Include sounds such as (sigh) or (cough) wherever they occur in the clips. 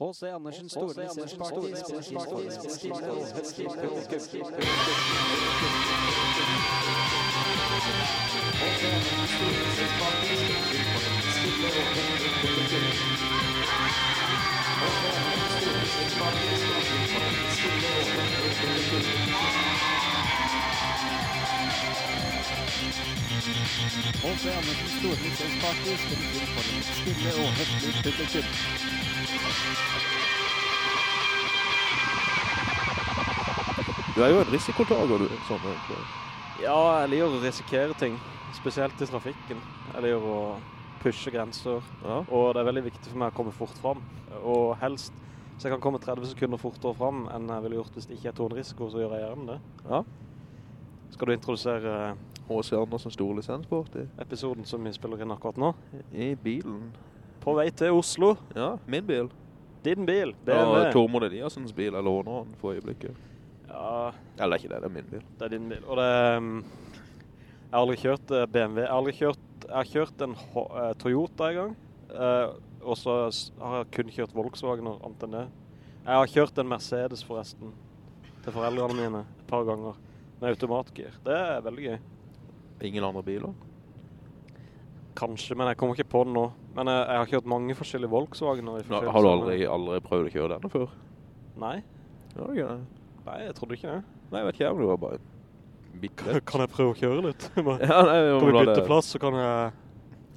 H.C. Andersen Storlisens H.C. Andersen Storlisens Party spiller for et stille og høflig publikum. Du er jo en risikotager, du. Sånn, egentlig. Ja, jeg liker å risikere ting, spesielt i trafikken. Jeg liker å pushe grenser, Ja. og det er veldig viktig for meg å komme fort fram. Og helst, så jeg kan komme 30 sekunder fortere fram enn jeg ville gjort hvis det ikke er tonerisiko, så gjør jeg gjerne det. ja. Skal du introdusere H.C. Andersen stor lisensport i, episoden som vi spiller inn akkurat nå? i bilen. På vei til Oslo, Ja, min bil. din bil, Det BMW. Tormod Eliassens bil. Jeg låner den for øyeblikket. Ja, Eller ikke det, det er min bil. det er din bil. Og det um, jeg har aldri kjørt eh, BMW. Jeg har aldri kjørt, jeg har kjørt en eh, Toyota en gang. eh, og så har jeg kun kjørt Volkswagen annet enn det. Jeg har kjørt en Mercedes forresten, til foreldrene mine et par ganger, med automatgir. Det er veldig gøy. Ingen andre biler. Kanskje, men jeg kommer ikke på det nå. Men jeg, jeg har kjørt mange forskjellige Volkswagener. Nå, har du aldri, aldri prøvd å kjøre denne før? Nei, Ja, det er det. Nei, jeg trodde ikke det. Nei, jeg vet ikke om det var bare bitte. Kan jeg prøve å kjøre litt? (laughs) Ja, nei, vi Kan vi du bytte plass, så kan jeg...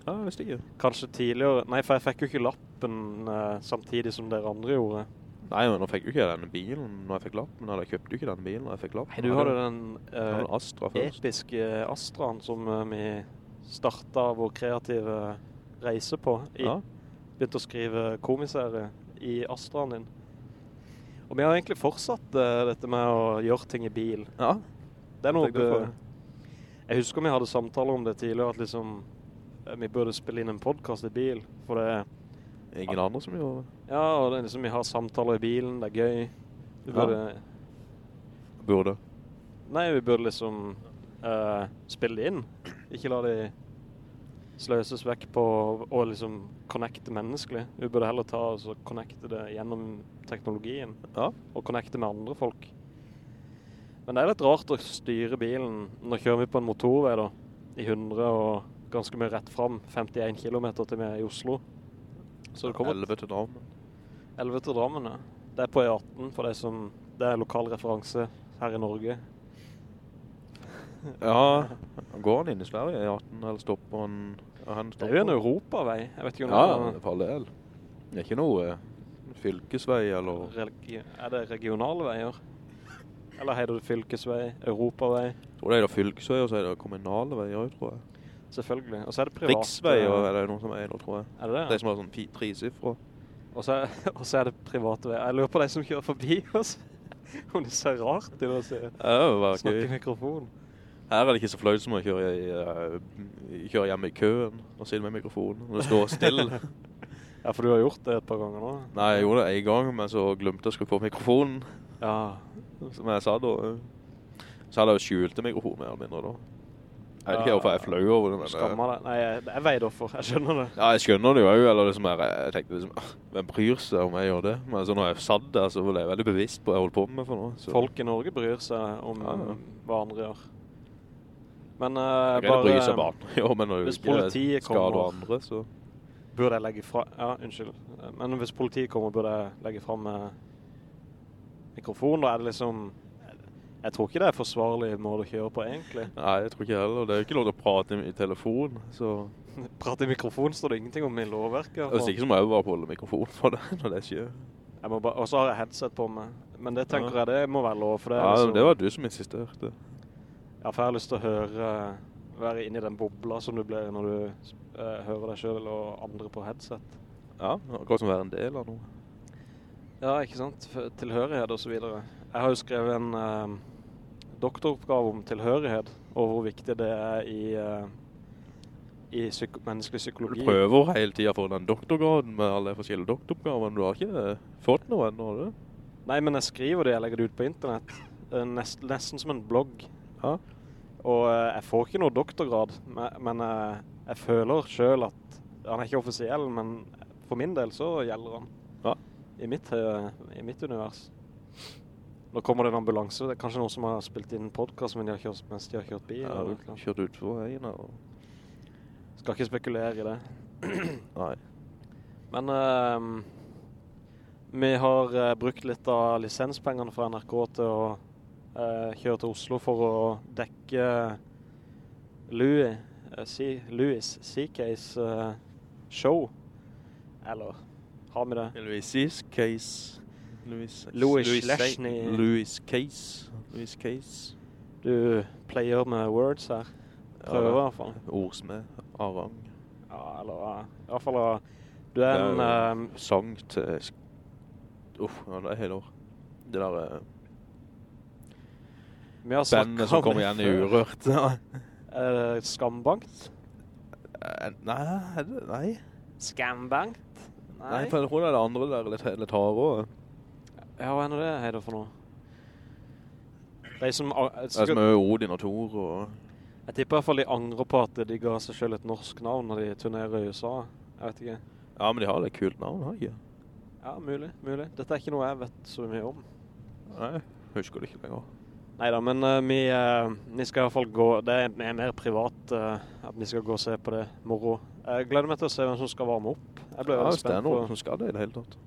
Ja, jeg visste ikke. Kanskje tidligere Nei, for jeg fikk jo ikke lappen eh, samtidig som dere andre gjorde. Nei, men nå fikk jo ikke denne bilen når jeg fikk lappen. Eller jeg kjøpte jo ikke denne bilen når jeg fikk lappen. Nei, du hadde den eh, Astra episke Astraen som eh, vi startet vår kreative reise på. I, Ja. Begynte å skrive komiserie i Astraen din. Og vi har egentlig fortsatt uh, dette med å gjøre ting i bil. ja. Det er noe på Jeg husker vi hadde samtaler om det tidligere, at liksom eh, vi burde spille inn en podcast i bil, for det er Ingen andre som gjør det. Ja, og det er liksom, vi har samtaler i bilen, det er gøy. Vi Ja. burde, Burde. Nei, vi burde liksom spille det inn. Ikke la de sløses vekk på å liksom connecte menneskelig. Vi burde heller ta og altså, connecte det gjennom teknologien, Ja. og connecte med andre folk. Men det er litt rart å styre bilen. Nå kjører vi på en motorvei da, i 100 og ganske mye rett fram, 51 kilometer til vi er i Oslo. Så det kommer 11 til Drammen. 11 til Drammen, ja. Det er på E18 for de som det er lokal referanse her i Norge. Ja, går han inn i Sverige i 18, eller stopper han? han stopper. Det er jo en europavei. Jeg vet ikke om Ja, det er parallell. Det er ikke noe eh, fylkesvei eller... er, religi- er det regionale veier. Eller heter det fylkesvei, europavei, Jeg tror det er da fylkesvei, og så er det kommunale veier, tror jeg. selvfølgelig. Og så er det private. Riksveier er det noe som er nå, tror jeg. Er det Det det? som har sånn tresifre. (laughs) Og så er, det private veier. Jeg lurer på de som kjører forbi (laughs) oss. Om det ser rart til å si. Ja, det var gøy. Snakke mikrofon. Her er det ikke så fløyt som å kjøre, i, uh, kjøre hjemme i køen og sitte med mikrofonen. Når det står stille. (laughs) Ja, for du har gjort det et par ganger nå. Nei, jeg gjorde det en gang, men så glemte jeg å skru på mikrofonen. Ja, Som jeg sa da. eh, Så hadde jeg jo skjulte mikrofonen mer eller mindre da. Jeg vet ikke hvorfor jeg er flau over det, men... eh, skammer deg. Nei, jeg jeg er veidoffer. Jeg skjønner det. Ja, jeg skjønner det jo også, eller liksom, jeg, jeg tenkte liksom, «Ah, hvem bryr seg om jeg gjør det? Men så når jeg satt der, så ble jeg veldig bevisst på hva jeg holdt på med for noe. Så. Folk i Norge bryr seg om Ja, ja. hva andre gjør. Men uh, bare... bry seg barn. (laughs) Jo, men hvis politiet kommer- andre, så... burde jeg legge fra... Ja, unnskyld. Men hvis politiet kommer, burde jeg legge frem eh, mikrofonen, Da er det liksom... Jeg tror ikke det er forsvarlig måte å kjøre på, egentlig. Nei, jeg tror ikke heller. Det er jo ikke lov til å prate i, i telefon, så... (laughs) Prate i mikrofon står det ingenting om i lovverket. Hvis ikke så må jeg bare holde mikrofonen for det (laughs) når det skjer. Og så har jeg headset på meg. Men det tenker Ja. jeg, det må være lov. For det, Ja, liksom, det var du som insisterte. Ja, for jeg har lyst til å høre... Være inne i den bobla som du blir når du eh, hører deg selv og andre på headset. Ja, akkurat som å være en del av noe. Ja, ikke sant? Tilhørighet videre. Jeg har jo skrevet en eh, doktoroppgave om tilhørighet, og hvor viktig det er i, eh, i psyko menneskelig Du prøver hele tiden å få den doktorgraden med alle forskjellige doktoroppgavene. du har ikke fått noe ennå, har du? Nei, men jeg skriver det, jeg legger det ut på internett. Eh, Nest, nesten som en blogg. Ja. Og eh, jeg får ikke noe doktorgrad, men, men eh, jeg føler selv at han er ikke offisiell, men for min del så gjelder han. Ja. i mitt, eh, i mitt univers. Nå kommer det en ambulanse. Det er kanskje noen som har spilt inn podcast men de har kjørt, mens de har kjørt bil. Ja, eller har kjørt utfor veien og- Skal ikke spekulere i det. (clears throat) Nei. Men uh, vi har brukt litt av lisenspengene fra NRK til å kjøre til Oslo for å dekke Louis, eh, C, Louis CKs eh, show. Eller har vi det? Louis Case. Louis, Louis Louis Schlesny. Louis Case. Louis Case. Du pleier med words her. Prøver i hvert fall. Ordsmed. Arang. Ja, eller eh, i hvert fall eh, Du er en Det er Sang til... Uff, ja, det er hele år. Det der eh, Vi har snakket bandet som kommer igjen i. Urørt. (laughs) Eh, Skambankt? Eh, Nei, er det, nei. Skambankt? Nei, for jeg tror det er det andre der, litt, litt hardere. Ja, hva er det her for noe? De som... Det er som er Odin og Thor og... jeg tipper i hvert fall de angrer på at de ga seg selv et norsk navn når de turnerer i USA. Jeg vet ikke. Ja, men de har det kult navn, har ikke? Ja, mulig, mulig. Dette er ikke noe jeg vet så mye om. Nei, husker det ikke lenger. Neida, men uh, vi, uh, vi skal i hvert fall gå, det er er mer privat uh, at vi skal gå og se på det moro. Jeg gleder meg til å se hvem som skal varme opp. Jeg ble Ja, veldig hvis det er noen som skal det i det hele tatt.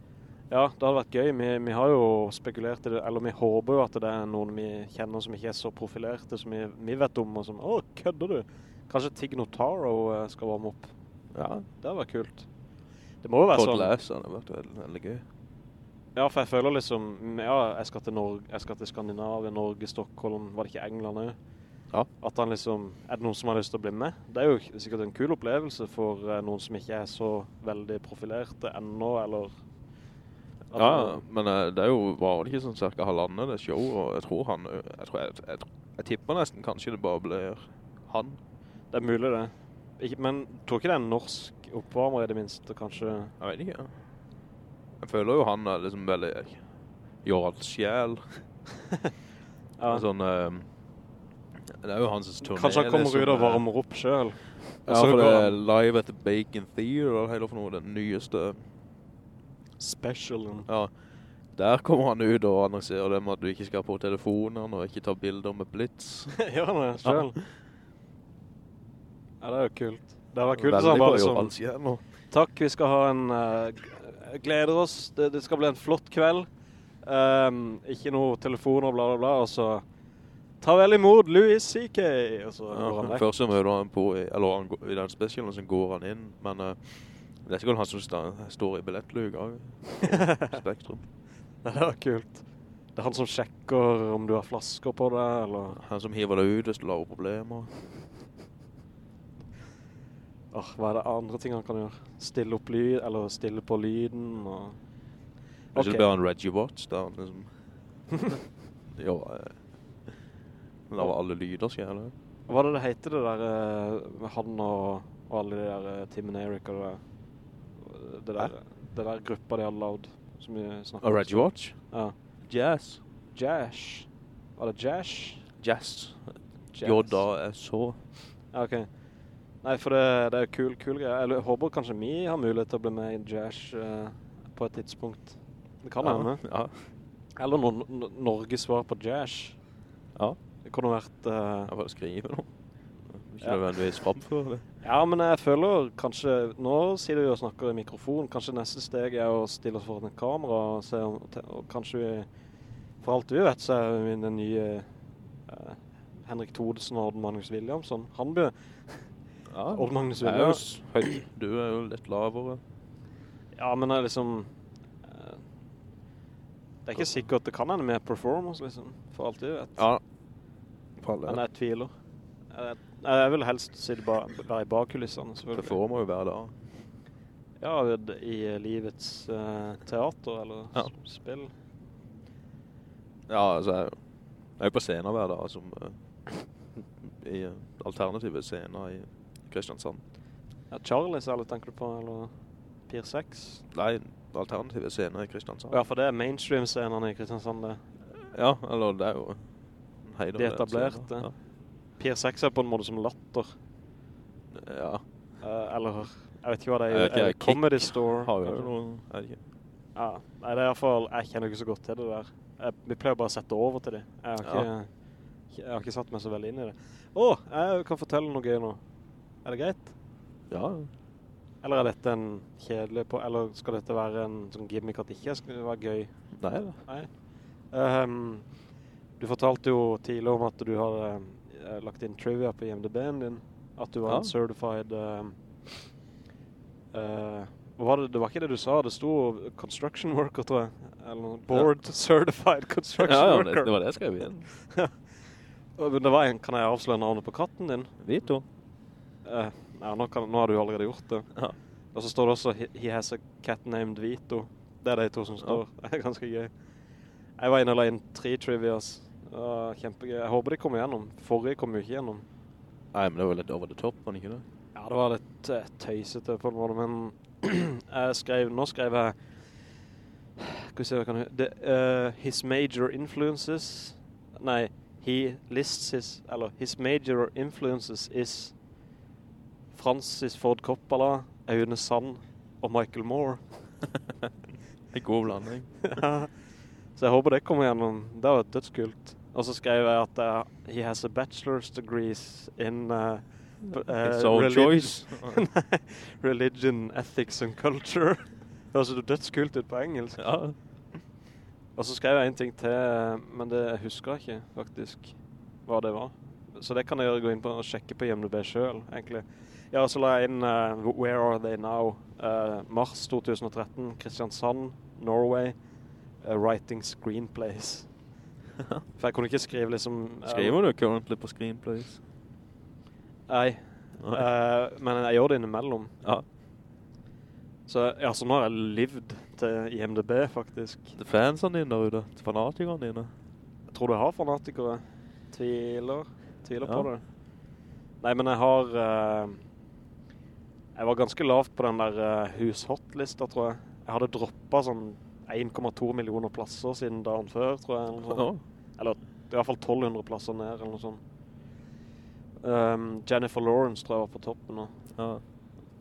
Ja, det hadde vært gøy. Vi, vi har jo spekulert i det, eller vi håper jo at det er noen vi kjenner som ikke er så profilerte som vi, vi vet om, og som, å, kødder du? Kanskje Tig Notaro skal varme opp. Ja, Det hadde vært kult. Det må jo være Todd sånn. Lass, det har vært veldig, veldig gøy. Ja, for jeg føler liksom, ja, jeg skal til Norge, jeg skal til Skandinavia, Norge, Stockholm, var det ikke England også? Ja. At han liksom, er det noen som har lyst til å bli med? Det er jo sikkert en kul opplevelse for eh, noen som ikke er så veldig profilerte ennå, eller... Ja, men eh, det er jo, var det ikke sånn cirka halvandet det show, og jeg tror han, jeg, tror, jeg, jeg, jeg tipper nesten kanskje det bare blir han. Det er mulig det. Ikke, men tror ikke det er en norsk oppvarmer i det minste, kanskje? Jeg vet ikke. Jeg føler jo han er liksom veldig Jordsjæl. (laughs) Ja. Sånn, eh, det er jo hans turné. Kanskje han kommer liksom, ut og varmer opp selv. Ja, for det er Live at the Bacon Theater, eller for noe, den nyeste. Specialen. Ja, der kommer han ut og annonserer det med at du ikke skal på telefonen og ikke ta bilder med blitz. (laughs) Gjør han det selv? Ja, det er jo kult. Det var kult Veldig han var nå. takk, vi skal ha en, g- gleder oss, det, det skal bli en flott kveld. Um, ikke noe telefoner, bla bla bla, og så ta vel imot Louis C.K. Og så går han vekk. (laughs) først så møter han på, eller han, i den spesialen så går han inn, men eh, det er sikkert han som står i billettluka (laughs) Spektrum. Det var kult. Det er han som sjekker om du har flasker på deg, eller... Han som hiver det ut hvis du lager problemer. Åh, hva er det andre ting han kan gjøre? Stille opp lyd, eller stille på lyden, og... Hvis Ok. det en Reggie Watts, da, liksom... (laughs) jo, eh, lager alle lyder, sier jeg det. Hva er det det heter det der, med han og, og alle de der, eh, Tim and Eric og det der, det der, det der gruppa de hadde lavd, som vi snakket Og Reggie Watts? Ja. Jazz. Jazz. Var det Jazz? Jazz. Jazz. J-A-S-H. Ja, ok. Nei, for det, det er kul, kul greie. Jeg håper kanskje vi har mulighet til å bli med i Jash uh, på et tidspunkt. Det kan hende. Ja. Eller no no Norges svar på Jash. Ja. Det kunne vært... uh, Jeg bare skriver noe. Ikke Ja. nødvendigvis framføre det. Ja, men jeg føler kanskje, nå sier du jo og snakker i mikrofon, kanskje neste steg er å stille oss foran et kamera og se om, og kanskje vi, for alt du vet, så er vi den nye uh, Henrik Thodesen og Odd Magnus Williamson. Han blir, Ja. Odd Magnus Jeg høy. Du er jo litt lavere. ja, men det er liksom, eh, det er ikke sikkert det kan hende med performance, liksom, for alt du vet. Ja. For alle. Men jeg tviler. Jeg, jeg vil helst være i bakkulissene, selvfølgelig. Performer jo hver dag. Ja, i livets eh, teater eller Ja. spill. Ja, altså, jeg, jeg er jo på scener hver dag som uh, i uh, alternative scener i Kristiansand. Ja, Charlies, eller tenker du på, eller Pier 6? Nei, alternative scener i Kristiansand. Ja, for det er mainstream-scenerne i Kristiansand, det. Ja, eller det er jo heider De etablerte. Ja. Pier 6 er på en måte som latter. Ja. ja. Eh, eller, jeg vet ikke hva det Jeg vet er. ikke, er det Kick Comedy Store. Har jo noen, jeg vet ikke. Ja, nei, det er i hvert fall, jeg kjenner ikke så godt til det der. Jeg, vi pleier bare å sette over til det. Jeg har ikke, jeg har ikke satt meg så veldig inn i det. Åh, jeg kan fortelle noe gøy nå. Er det greit? Ja. Eller er dette en kjedelig på, eller skal dette være en sånn gimmick at det ikke skal være gøy? Nei. Nei. Um, du fortalte jo tidligere om at du har uh, lagt inn trivia på IMDb-en din. At du var Ja. en certified... Uh, uh, var det, det var ikke det du sa, det sto construction worker, tror jeg. Eller board board certified construction Ja, ja, det, Ja, det var det jeg skrev igjen. (laughs) Men Det var en, kan jeg avsløre navnet på katten din? Vito. Eh, ja, nå, kan, nå har du allerede gjort det. Ja. Og så står det også He, has a cat named Vito. Det er de to som står. (laughs) Det er ganske gøy. Jeg var inne og la inn tre trivias. Uh, kjempegøy. Jeg håper de kommer gjennom. Forrige kom jo ikke gjennom. Nei, men det var litt over the top, var det ikke det? Ja, det var litt uh, tøysete på en måte, men (clears throat) jeg skrev, nå skrev jeg Skal vi se hva jeg kan høre det, eh, His major influences Nei, he lists his Eller his major influences is Francis Ford Coppola, Aune Sand og Michael Moore. (laughs) En god blanding. så jeg håper det kommer gjennom. Det var dødskult. Og så skrev jeg at uh, he has a bachelor's degrees in uh, It's all His choice. (laughs) Religion, ethics and culture. Det høres jo dødskult ut på engelsk. Ja. Og så skrev jeg en ting til, men det husker jeg ikke faktisk hva det var. Så det kan jeg gjøre, gå inn på og sjekke på IMDb selv, egentlig. Ja, så la jeg inn uh, Where Are They Now? Uh, mars 2013, Kristiansand, Norway, uh, Writing Screenplays. (laughs) For jeg kunne ikke skrive liksom... uh, Skriver du ikke ordentlig på screenplays? Nei, uh, men jeg gjør det innimellom. Ja. Så, ja, så nå har jeg livd til IMDb, faktisk. Til fansene dine der ute, til fanatikerne dine. Jeg tror du har fanatikere. Tviler. Tviler på det. Nei, men jeg har... eh, jeg var ganske lavt på den der uh, hushot-lista, tror jeg. Jeg hadde droppet sånn 1,2 millioner plasser siden dagen før, tror jeg. Eller, sånn. Eller i hvert fall 1200 plasser ned, eller noe sånt. Um, Jennifer Lawrence tror jeg var på toppen nå. Ja.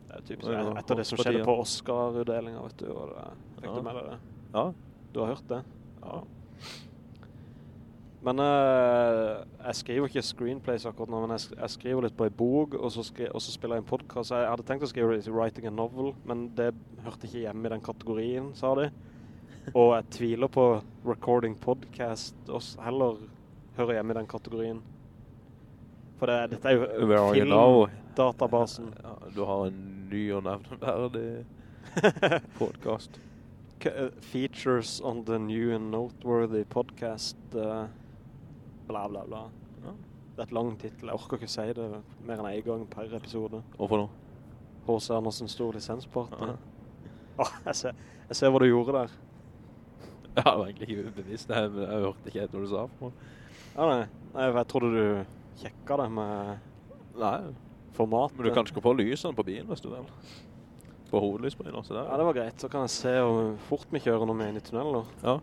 Det er typisk, ja, etter det som skjedde på Oscar-utdelingen, vet du. Og det, fikk Ja. du med deg det? ja. Du har hørt det? Ja. Men uh, jeg skriver ikke screenplays akkurat nå, men jeg, jeg skriver litt på en bok, og så, og så spiller jeg en podcast. Jeg hadde tenkt å skrive writing a novel, men det hørte ikke hjemme i den kategorien, sa de. Og jeg tviler på recording podcast også heller hører hjemme i den kategorien. For det, dette er jo filmdatabasen. Ja, du har en ny og nevneverdig (laughs) podcast. Eh, features on the new and noteworthy podcast eh, bla bla bla Ja. det er et lang titel, jeg orker ikke si det mer enn en gang per episode Hvorfor nå? H.C. Andersen stor lisensparte. Ja. Åh, jeg, ser, jeg ser hva du gjorde der (laughs) Jeg var egentlig ikke bevisst Jeg, jeg hørte ikke helt hva du sa. meg. ah, nei. nei, jeg trodde du kjekka det med Nei, format men du kan skru på lysene på bilen hvis du vil. På hovedlysbrynet ja, det var greit, så kan jeg se hvor fort vi kjører når vi er inne i tunneler Ja.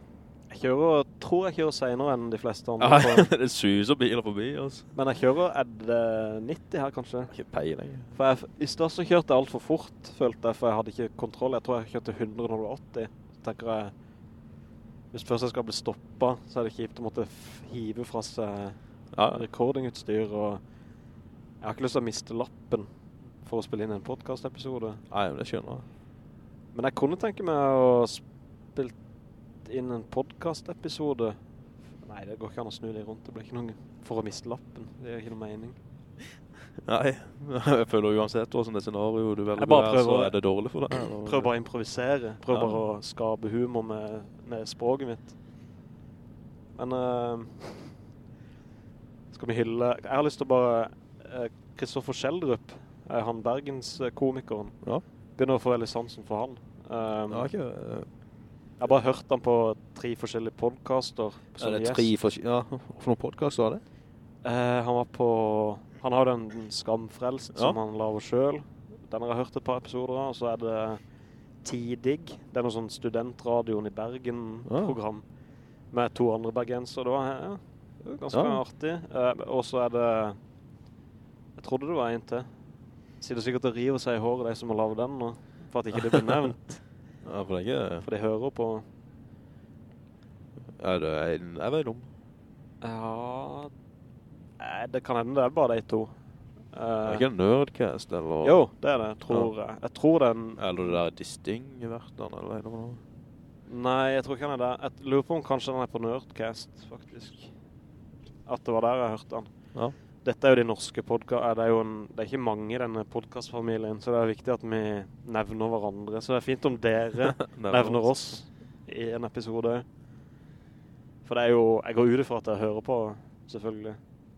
Jeg kjører, tror jeg kjører senere enn de fleste andre Ja, (laughs) det suser biler forbi altså. men jeg kjører, er det 90 her kanskje? Ikke peiling. For jeg, I stedet så kjørte jeg alt for fort, følte jeg, for jeg hadde ikke kontroll. Jeg tror jeg kjørte 100 når det var 80. Så tenker jeg, hvis først jeg skal bli stoppet, så er det kjipt å måtte hive fra seg Ja, recordingutstyr, og jeg har ikke lyst til å miste lappen for å spille inn en podcast-episode. Nei, men det skjønner jeg. Men jeg kunne tenke meg å spille inn en podcast-episode. Nei, det går ikke an å snu det rundt. Det blir ikke noen for å miste lappen. Det er ikke noe mening. (laughs) Nei, jeg føler uansett hvordan det scenario du velger være, så er det dårlig for deg. (clears throat) Prøv bare å improvisere. Prøv Ja. bare å skabe humor med, med språket mitt. Men uh, skal vi hylle... Jeg har lyst til å bare... Kristoffer Kristoffer Kjeldrup, er han Bergens-komikeren. Ja, Begynner å få veldig sansen for han. Um, ja, ikke... Jeg har bare hørt han på tre forskjellige podcaster. Er det tre forskjellige... Ja, for noen podcaster var det? Eh, han var på... Han har den Skamfrelst som han laver selv. Den har jeg hørt et par episoder av. Og så er det Tidig. Det er noe sånn studentradioen i Bergen-program. Med to andre bergenser. Det var ja, ganske Ja. artig. Eh, og så er det... Jeg trodde det var en til. Sitter sikkert og river seg i håret de som har lavet den nå. For at ikke det blir nevnt. (laughs) Ja, for det er ikke... For de hører på... Er det en... Jeg vet om. Ja... Nei, det kan hende det er bare de to. Det er det ikke en Nerdcast, eller... jo, det er det, tror jeg. Jeg tror den... Eller det der Disting-verten, eller noe. Nei, jeg tror ikke han er der. Jeg lurer på om kanskje den er på Nerdcast, faktisk. At det var der jeg hørte han. Ja. Dette er jo de norske podcast... Det er jo en, det er ikke mange i denne podcastfamilien, så det er viktig at vi nevner hverandre. Så det er fint om dere (laughs) nevner oss i en episode. For det er jo... Jeg går ut ifra at jeg hører på, selvfølgelig.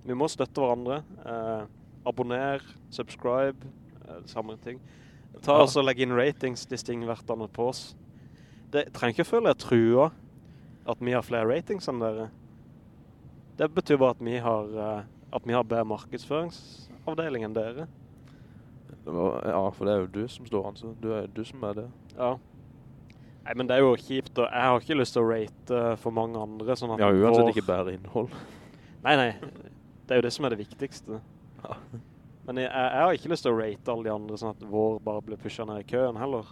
Vi må støtte hverandre. Eh, abonner, subscribe, eh, samme ting. Ta Ja. og legg inn ratings, de stingvertene på oss. Det trenger ikke å føle jeg trua at vi har flere ratings enn dere. Det betyr bare at vi har, eh, at vi har bedre markedsføringsavdeling enn dere. Ja, for det er jo du som står an, så du er du som er det. Ja. Nei, men det er jo kjipt, og jeg har ikke lyst til å rate eh, for mange andre, sånn at Ja, uansett får... ikke bedre innhold. (laughs) Nei, nei, det er jo det som er det viktigste. Ja. Men jeg, jeg har ikke lyst til å rate alle de andre, sånn at vår bare blir pushet ned i køen heller.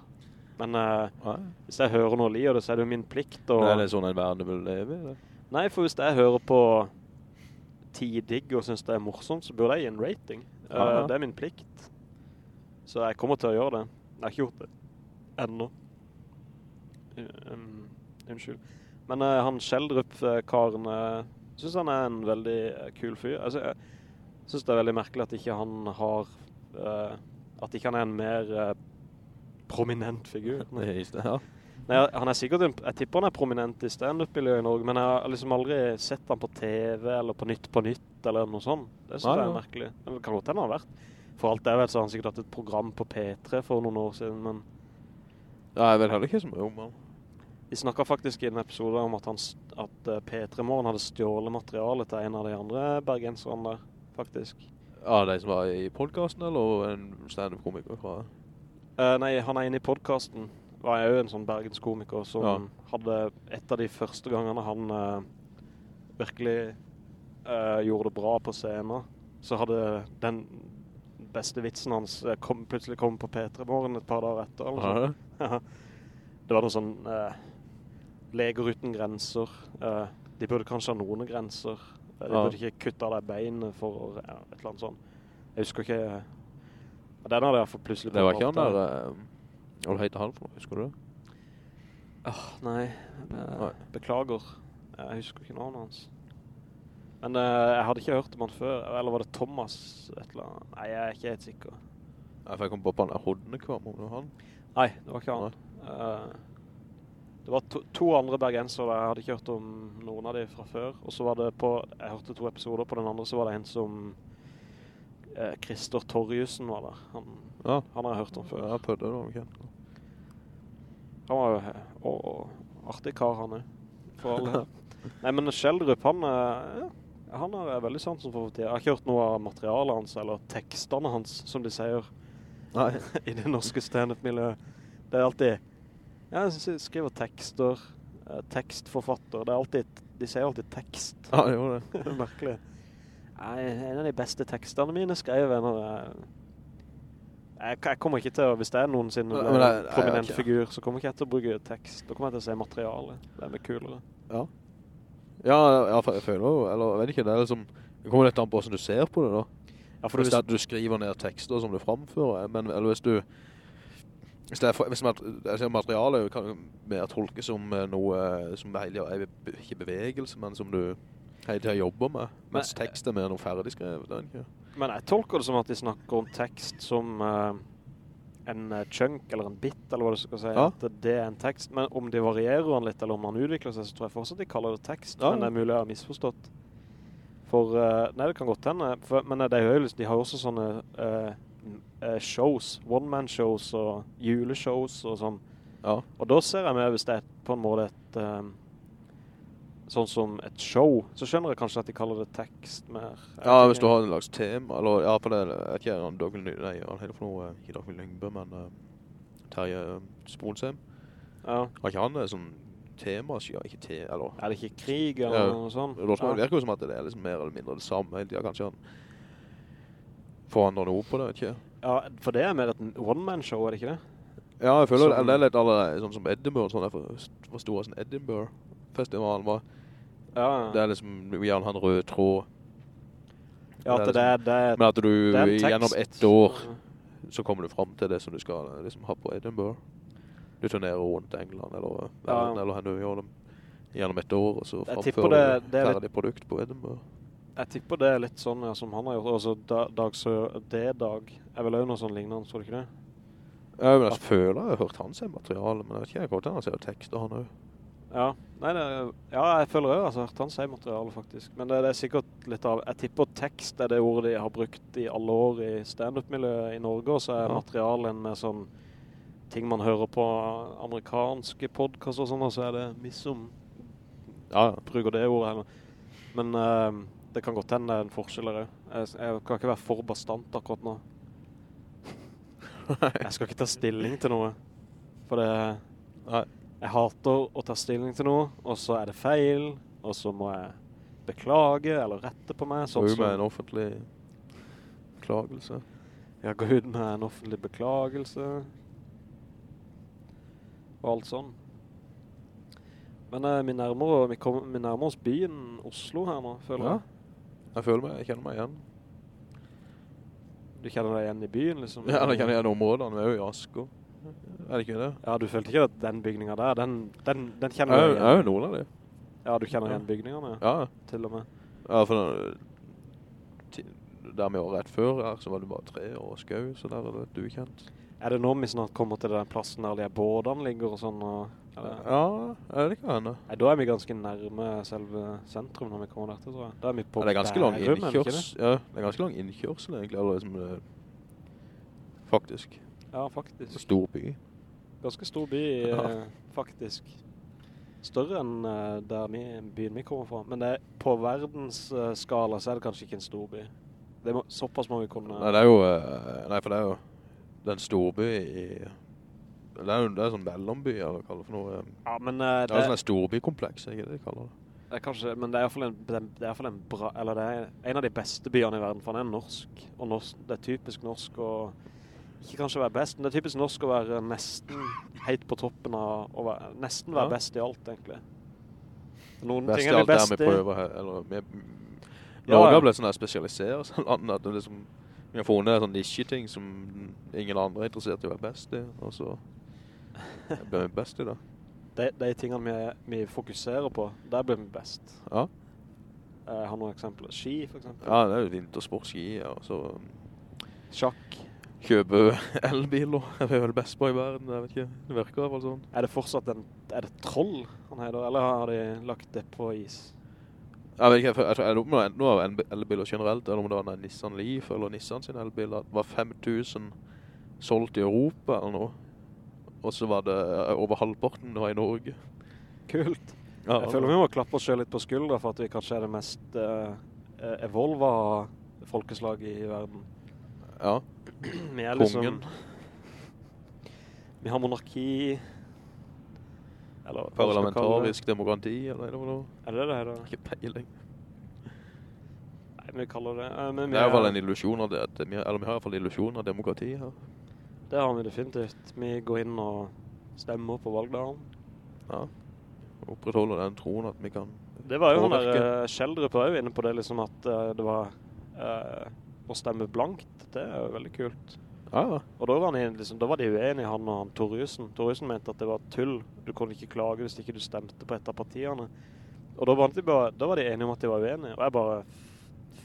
Men uh, hvis jeg hører noe li, og det, så er det jo min plikt Og... Men er det sånn en verden du vil leve i? Nei, for hvis jeg hører på Tidig og synes det er morsomt, så burde jeg gi en rating. Uh, det er min plikt. Så jeg kommer til å gjøre det. Jeg har ikke gjort det ennå. Um, unnskyld. Men uh, han Skjeldrup-karen, uh, synes han er en veldig kul fyr. Altså, jeg synes det er veldig merkelig at ikke han har, uh, at ikke han er en mer prominent figur. (laughs) Ja. Nei, han er sikkert en, jeg tipper han er prominent i stand-up-miljøet i Norge, men jeg har liksom aldri sett han på TV eller på Nytt på Nytt eller noe sånt. Det synes jeg er merkelig. Det kan godt hende han har vært. For alt det vet, så har han sikkert hatt et program på P3 for noen år siden, men Ja, jeg vet heller ikke så mye om han. vi snakket faktisk i en episode om at, han, at eh, P3 Morgen hadde stjålet materialet til en av de andre bergenserne der, faktisk. Ja, de som var i podcasten, eller en stand-up-komiker fra... Uh, nei, han er inne i podcasten. Var jeg jo en sånn bergenskomiker som Ja. hadde et av de første gangene han uh, virkelig uh, gjorde det bra på scenen. Så hadde den beste vitsen hans eh, kom, plutselig kom på P3 Morgen et par dager etter. Eller Ja, (laughs) det? var noe sånn uh, Leger uten grenser. De burde kanskje ha noen grenser. De burde ikke kutte av deg beinet for et eller annet sånt. Jeg husker ikke... Den hadde jeg plutselig... Det var ikke han der... eh, Hva heter han for noe, husker du det? Åh, nei, eh, Nei. beklager. Jeg husker ikke navnet hans. Men uh, jeg hadde ikke hørt om han før. Eller var det Thomas et eller annet? Nei, jeg er ikke helt sikker. Nei, for jeg kom på på han er Hodnekvam, om det var han. Nei, det var ikke han. Uh, det var to, to andre bergensere der. Jeg hadde ikke hørt om noen av dem fra før. Og så var det på, jeg hørte to episoder på den andre, så var det en som eh, Christer Torjussen var der. Han, Ja, han har jeg hørt om før. ja på det var ikke han. Var jo eh, å, å, artig kar, han er. For alle. (laughs) Nei, men Kjeldrup, han, er ja, han har jeg veldig sansen for for tiden. Jeg har ikke hørt noe av materialet hans, eller tekstene hans, som de sier (laughs) i det norske stand-up-miljøet. Det er alltid, ja, jeg skriver tekster, eh, tekstforfatter, det er alltid, de sier alltid tekst. Ja, det gjorde (laughs) det. Merkelig. Nei, en av de beste tekstene mine skrev en av jeg, jeg, jeg kommer ikke til å, hvis det er noensinne en prominent jeg- figur, så kommer jeg ikke til å bruke tekst. Da kommer jeg til å se materiale. Det er mye kulere. Ja. Ja, jeg føler jo, eller jeg vet ikke, det er liksom, det kommer litt an på hvordan du ser på det da. Ja, For hvis at du skriver ned tekster som du framfører, men eller hvis du, hvis det er, hvis materialet kan mer tolkes som eh, noe eh, som er, er ikke bevegelse, men som du hele tiden jobber med, mens Men- tekst er mer noe ferdig skrevet? Men jeg tolker det som at de snakker om tekst som uh, en eh, chunk eller en bit, eller hva du skal si. Ja. At det er en tekst. Men om de varierer den litt, eller om den utvikler seg, så tror jeg fortsatt de kaller det tekst. Ja. Men det er mulig jeg har misforstått. For, uh, nei, det kan godt hende. For, men de, de har jo også sånne eh, shows, one-man-shows og juleshows og sånn. Ja. Og da ser jeg med hvis det er på en måte et eh, sånn som et show, så skjønner jeg kanskje at de kaller det tekst mer. Ja, hvis du har en slags tema, eller ja, for det, vet ikke, han Dagvild Ny, nei, han heter for noe, eh, ikke Dagvild Lyngbø, men uh, Terje uh, Sponsheim. Ja. Har ikke han det sånn tema, ja, ikke te, eller... Er det ikke krig eller Ja, noe sånt? Da tror det virker jo som at det er liksom mer eller mindre det samme hele tiden. Kanskje han forandrer noe på det, vet ikke. Ja, for det er mer et one-man-show, er det ikke det? Ja, jeg føler Som- det er litt allerede, sånn som Edinburgh, sånn jeg for- forstår sånn Edinburgh-festivalen var. Ja, Det er liksom, gjerne han rød tråd. ja at det er, det det, Men at du det gjennom ett år, så kommer du frem til det som du skal liksom ha på Edinburgh. Du turnerer rundt England, eller, Ja. eller, henne gjør dem gjennom ett år, og så framfører det- du det er litt- produkt på Edinburgh. Jeg tipper det er litt sånn ja, som han har gjort. Altså, da, dag så, D-dag er vel også noe sånn lignende, tror du ikke det? Ja, men jeg føler jeg har hørt hans materiale, men jeg vet ikke, jeg hende han ser tekster han også. Ja, nei, det, ja jeg føler også, altså, hørt han si materiale faktisk. Men det, det er sikkert litt av, jeg tipper tekst er det ordet de har brukt i alle år i stand-up-miljøet i Norge, og så er Ja. materiale en mer sånn ting man hører på amerikanske podkaster og sånn, og så er det missom Ja, ja. bruker det ordet heller. Men uh, det kan godt hende det er en forskjell der òg. Jeg, jeg kan ikke være for bastant akkurat nå. (laughs) Jeg skal ikke ta stilling til noe. For det... Nei. Jeg hater å ta stilling til noe, og så er det feil, og så må jeg beklage eller rette på meg. Sånn gå ut med en offentlig beklagelse. Ja, gå ut med en offentlig beklagelse. Og alt sånn. Men eh, vi, nærmer, vi, kommer, vi nærmer oss byen Oslo her nå, føler Ja. jeg. Jeg føler meg, jeg kjenner meg igjen. Du kjenner deg igjen i byen, liksom? Ja, jeg kjenner igjen områdene, vi er jo i Asker. Er det ikke det? Ja, du følte ikke at den bygningen der, den, den, den kjenner jeg, du igjen. jeg er jo noen av de. Ja, du kjenner igjen bygningene, Ja, til og med. ja for den- der vi var rett før her, så var det bare tre år skau, så der er det ukjent. Er det nå vi snart kommer til den plassen der de bådene ligger og sånn? Og. Ja, er det ikke henne? Nei, da er vi ganske nærme selve sentrum når vi kommer der til, tror jeg. Da er vi på Ja, det er ganske lang innkjørsel. Ja, det er ganske lang innkjørsel egentlig, eller liksom, eh, faktisk. det? Ja, faktisk. Stor by. Ganske stor by, (laughs) Ja. eh, faktisk. Større enn eh, der vi, byen vi kommer fra. Men det er, på verdens eh, skala så er det kanskje ikke en stor by. Det må, såpass må vi kunne... Nei, det er jo, nei, for det er jo den storby i, det er jo det er sånn mellomby, eller hva det kaller for noe. Ja, men Uh, Det er jo sånn et storbykompleks, ikke det de kaller det? Det er kanskje, men det er i hvert fall en, det er i hvert fall en bra, eller det er en av de beste byene i verden, for den er norsk, og norsk, det er typisk norsk å, ikke kanskje være best, men det er typisk norsk å være nesten helt på toppen av, å være, nesten være Ja. best i alt, egentlig. Noen Best ting i er vi alt der best vi prøver her, eller vi, Norge ja. har blitt sånn her spesialiseret, sånn land, at det liksom, vi har funnet sånn nisjeting som ingen andre er interessert i å være best i, og så blir vi best i det. (laughs) De, de tingene vi, vi fokuserer på, der blir vi best. Ja, Jeg har noen eksempler. Ski, for eksempel. ja det er jo vintersportski, ja, og så Sjakk. Kjøpe (laughs) elbiler, er vi vel best på i verden, jeg vet ikke, det virker i hvert fall sånn. Er det fortsatt en, er det troll han heter, eller har de lagt det på is? Jeg vet ikke, jeg, tror jeg, jeg, nå er elbiler generelt, eller om det var en Nissan Leaf, eller Nissan sin elbil, det var 5000 solgt i Europa eller noe. Og så var det eh, over halvparten det var i Norge. Kult. Ja, Jeg føler vi må klappe oss selv litt på skuldra for at vi kanskje er det mest uh, evolva folkeslaget i verden. Ja, (clears throat) Vi er liksom... kongen. Vi har monarki. Eller? Parlamentarisk demokrati, eller er det noe? Er det det her da? Ikke peiling. Nei, vi kaller det... eh, men vi Det er i hvert fall en illusion av det, at vi, eller vi har i hvert fall illusion av demokrati her. Det har vi definitivt. Vi går inn og stemmer på valgdagen. Ja. Opprettholder den troen at vi kan Det var jo han der Påvirke. uh, Kjeldrup var jo inne på det, liksom at eh, det var eh, å stemme blankt. Det er jo veldig kult. Ja, ja. Og da var, han, liksom, da var de uenige, han og han Torjussen. Torjussen mente at det var tull. Du kunne ikke klage hvis ikke du stemte på et av partiene. Og da var, de bare, da var de enige om at de var uenige. Og jeg bare,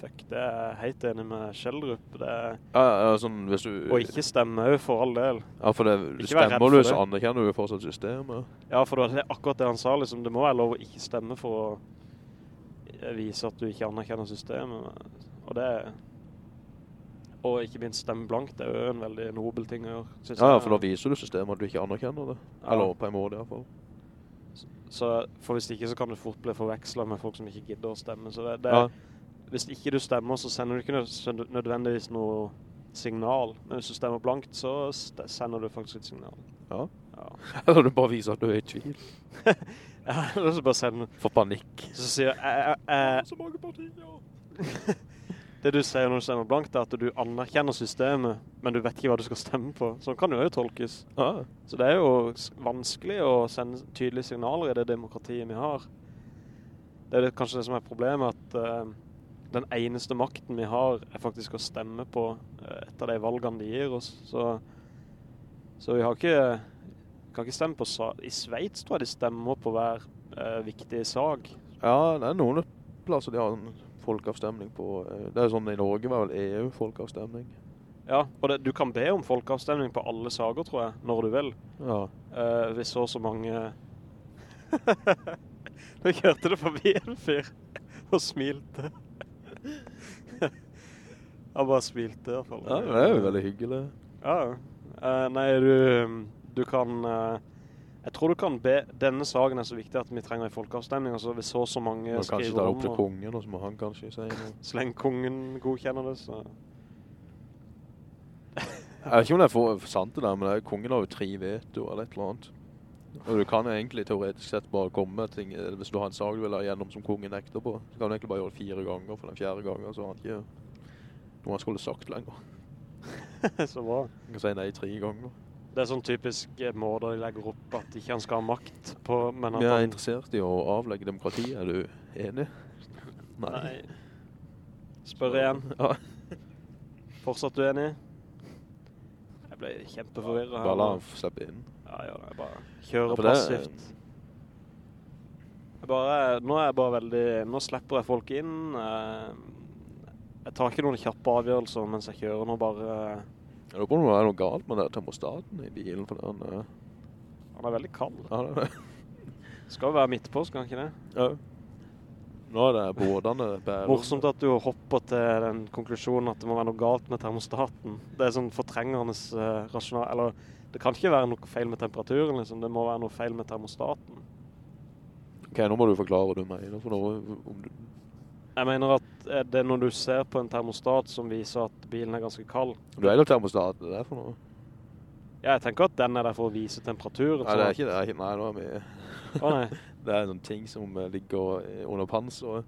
fuck, det er jeg helt enig med Kjeldrup. Det er, Ja, ja, sånn hvis du... og ikke stemme òg, for all del. Ja, for det, Ikke stemmer du, så anerkjenner du fortsatt systemet. Ja, for det er akkurat det han sa, liksom. Det må være lov å ikke stemme for å vise at du ikke anerkjenner systemet. Og det Og ikke minst stemme blankt, det er jo en veldig nobel ting å gjøre. Ja, ja, for da viser du systemet at du ikke anerkjenner det. Ja. Eller på en måte i hvert fall. Så, for hvis ikke så kan du fort bli forvekslet med folk som ikke gidder å stemme. Så det, det, Ja. hvis ikke du stemmer, så sender du ikke nødvendigvis noe signal. Men hvis du stemmer blankt, så sender du faktisk et signal. Ja. Ja. (laughs) Eller du bare viser at du er i tvil. (laughs) ja eller så bare sender For panikk. Så sier jeg, jeg, jeg, Så mange partier. (laughs) det du sier når du stemmer blankt, er at du anerkjenner systemet, men du vet ikke hva du skal stemme på. Sånn kan det jo tolkes. Ja, Så det er jo vanskelig å sende tydelige signaler i det demokratiet vi har. Det er kanskje det som er problemet, at uh, den eneste makten vi har er faktisk å stemme på eh, et av de valgene de gir oss. Så, så vi har ikke, kan ikke stemme på I Sveits tror jeg de stemmer på hver uh, viktige sak. ja det er noen plasser de har en folkeavstemning på. eh, Det er jo sånn i Norge var vel EU-folkeavstemning. Ja, og det, du kan be om folkeavstemning på alle saker, tror jeg, når du vil. Ja. Eh, hvis så så mange... (laughs) Nå kjørte det forbi en fyr (laughs) og smilte. (laughs) Han bare smilte i hvert fall. ja, det er jo veldig hyggelig. Ja, Eh, nei, du, du kan... eh, jeg tror du kan be... Denne saken er så viktig at vi trenger en folkeavstemning, altså hvis så så mange Man kanskje Man kan det ta opp til kongen, og så må han kanskje si noe. (laughs) lenge kongen godkjenner det, så... Jeg vet ikke om det er for, for sant det der, men det er, kongen har jo tre veto eller et eller annet. Og du kan jo egentlig teoretisk sett bare komme med ting, eh, hvis du har en sag du vil ha gjennom som kongen nekter på, så kan du egentlig bare gjøre det fire ganger, for den fjerde gangen så har han ikke noe han skulle sagt lenger. (laughs) så bra. Du kan si nei tre ganger. Det er sånn typisk eh, måter de legger opp at ikke han skal ha makt på, men Vi er han... interessert i å avlegge demokrati, er du enig? Nei. Spør igjen. (laughs) Ja, Fortsatt uenig? Jeg ble kjempeforvirret her. bare la han slippe inn. Ja, ja, jeg bare kjører Ja, passivt. Jeg bare, nå er jeg bare veldig, nå slipper jeg folk inn. eh, Jeg tar ikke noen kjappe avgjørelser mens jeg kjører nå bare. Jeg lurer på om det er noe galt med den termostaten i bilen, for den, uh... Han er veldig kald. ja, det er det. (laughs) Skal jo være midt på, skal han ikke det? Ja. Nå er det bådene (laughs) bærer. Morsomt at du hopper til den konklusjonen at det må være noe galt med termostaten. Det er sånn fortrengende uh, rasjonal... Eller, det kan ikke være noe feil med temperaturen, liksom. Det må være noe feil med termostaten. Ok, nå må du forklare hva du mener, for nå, om du, Jeg mener at eh, det er når du ser på en termostat som viser at bilen er ganske kald. du er jo termostat, det er for noe. Ja, jeg tenker at den er der for å vise temperaturen. Nei, det er ikke det, er ikke, nei, nå er vi. Å nei. (laughs) det er noen ting som eh, ligger under panseret,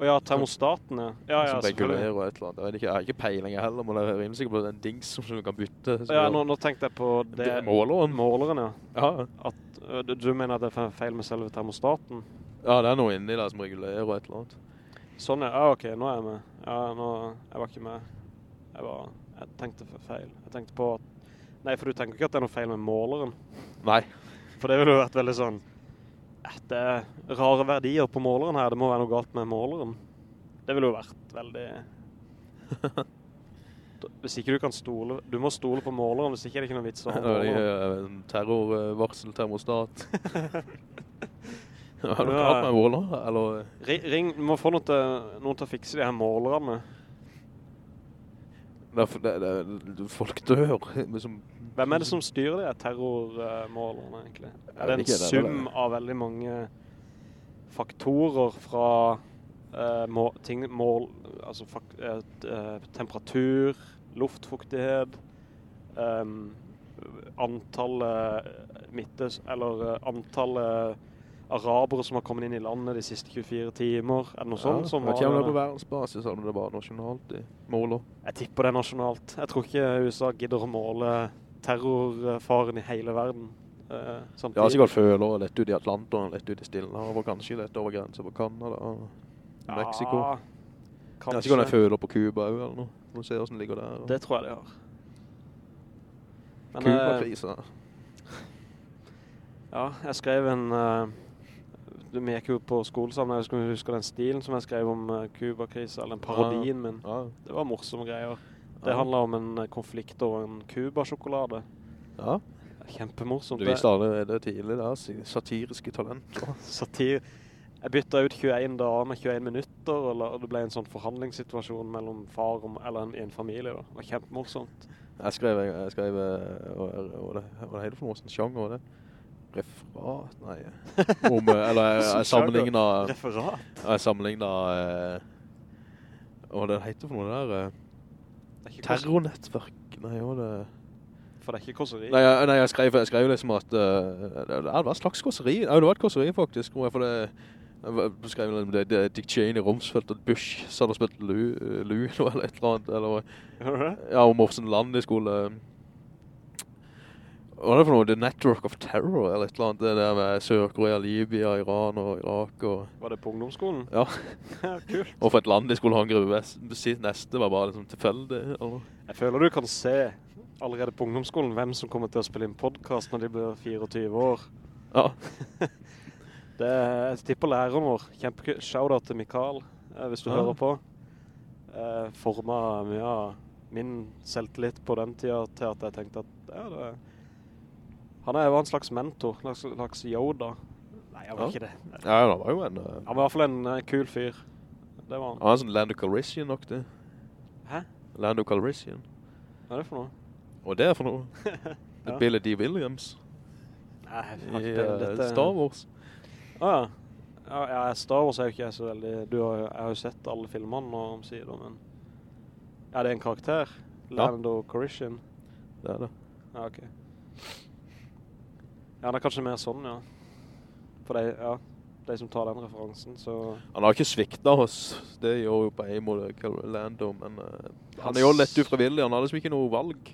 Å ja, termostatene. ja. Ja, ja, som selvfølgelig. regulerer et eller annet. Jeg, ikke, jeg har ikke peiling heller, men jeg er rimelig sikker på den det dings som du kan bytte. Ja, nå, nå tenkte jeg på det... Det er måleren. Måleren, ja. Ja, At, du, du mener at det er feil med selve termostaten? ja, det er noe inni der som regulerer et eller annet. Sånn, ja. Ok, nå er jeg med. Ja, nå... Jeg var ikke med. Jeg var... Jeg tenkte feil. Jeg tenkte på at... Nei, for du tenker ikke at det er noe feil med måleren? Nei, For det ville jo vært veldig sånn... eh, Det er rare verdier på måleren her. Det må være noe galt med måleren. Det ville jo vært veldig... (laughs) Hvis ikke du kan stole... Du må stole på måleren, hvis ikke er det ikke noe vits å ha er måleren. Terrorvarsel, terrorvarseltermostat. (laughs) (laughs) Har du pratet med måler, eller? Ring, ring, må få noen til, noen til å fikse de her målerne. Det, det, det, folk dør. Liksom, Hvem er det som styrer de her terrormålerne egentlig? Er det en sum av veldig mange faktorer fra uh, må, ting, mål, altså fak, uh, temperatur, luftfuktighet, um, antallet midtes, eller eh, antallet arabere som har kommet inn i landet de siste 24 timer, er det noe sånt som Jeg vet ikke om det er på verdensbasis, eller det er bare nasjonalt i måler. Jeg tipper det er nasjonalt. Jeg tror ikke USA gidder å måle terrorfaren i hele verden. eh, har sikkert føler lett ut i Atlanteren, lett ut i Stillehavet, kanskje lett over grenser på Kanada og Meksiko. Ja, Jeg har ikke om jeg føler på Kuba også, eller noe. Må se hvordan det ligger der. Det tror jeg de har. Men, eh, ja, jeg skrev en... eh, vi gikk jo på skole sammen, jeg husker, husker den stilen som jeg skrev om uh, Cuba-krisa, eller en parodien min. Ja. Det var morsomme greier. Det Ja. handler om en eh, konflikt over en Cuba-sjokolade. ja. Kjempemorsomt. Du viste allerede tidlig da, satiriske talenter. satir. Jeg bytta ut 21 dager med 21 minutter, eller det ble en sånn forhandlingssituasjon mellom far og, eller en, en familie. Da. Det var kjempemorsomt. Jeg skrev, jeg skrev, og, er- er det, er det hele for noe, sånn sjanger, det? Referat, nei. (laughs) Om, eh, eller jeg, jeg sammenlignet, Referat. jeg sammenlignet, eh, hva det heter for noe der, eh, Det der? terrornettverk, nei, hva det? For det er ikke kosseri. Nei, jeg, nei, jeg skrev, jeg skrev liksom at uh, det, var et slags kosseri. Ja, det var et kosseri faktisk, tror jeg, for det, Jeg skrev beskrev det, det, Dick Cheney, Romsfeldt og Bush, så hadde spilt Lou, eh, (laughs) eller et eller annet, eller ja, om Morsen Land i skole. Hva er det for noe? The Network of Terror, eller et eller annet, det der med Sør-Korea, Libya, Iran og Irak, og Var det på ungdomsskolen? ja, (laughs) Ja, kult. og for et land de skulle angripe sitt neste var bare liksom tilfeldig, eller? Jeg føler du kan se allerede på ungdomsskolen hvem som kommer til å spille inn podcast når de blir 24 år. Ja, (laughs) Det er, et tipp å lære læreren vår. Kjempekult. shoutout til Mikael, eh, hvis du Ja. hører på. Formet forma mye av min selvtillit på den tida til at jeg tenkte at ja, det, han er, var en slags mentor, en slags, Yoda. Nei, han var Ja. ikke det. ja han var jo en, Uh... Han var i hvert fall en uh, kul fyr. Det var han. han er sånn Lando Calrissian nok det. Hæ? Lando Calrissian. Hva er det for noe? Og det er for noe. (laughs) Ja. Billy D. Williams Nei, faktisk, i eh, Dette- Star Wars. Ah, ja. ja. ja, Star Wars er jo ikke jeg så veldig... Du har, jeg har jo sett alle filmene nå omsider, men... Ja, det er en karakter. Lando Calrissian. Det er det. Ja, ok. Ja, han er kanskje mer sånn, ja. For de, ja, de som tar den referansen, så... Han har ikke sviktet oss, det gjør jo på en Cal- Lando, men uh, han er jo lett ufrivillig, han har liksom ikke noe valg.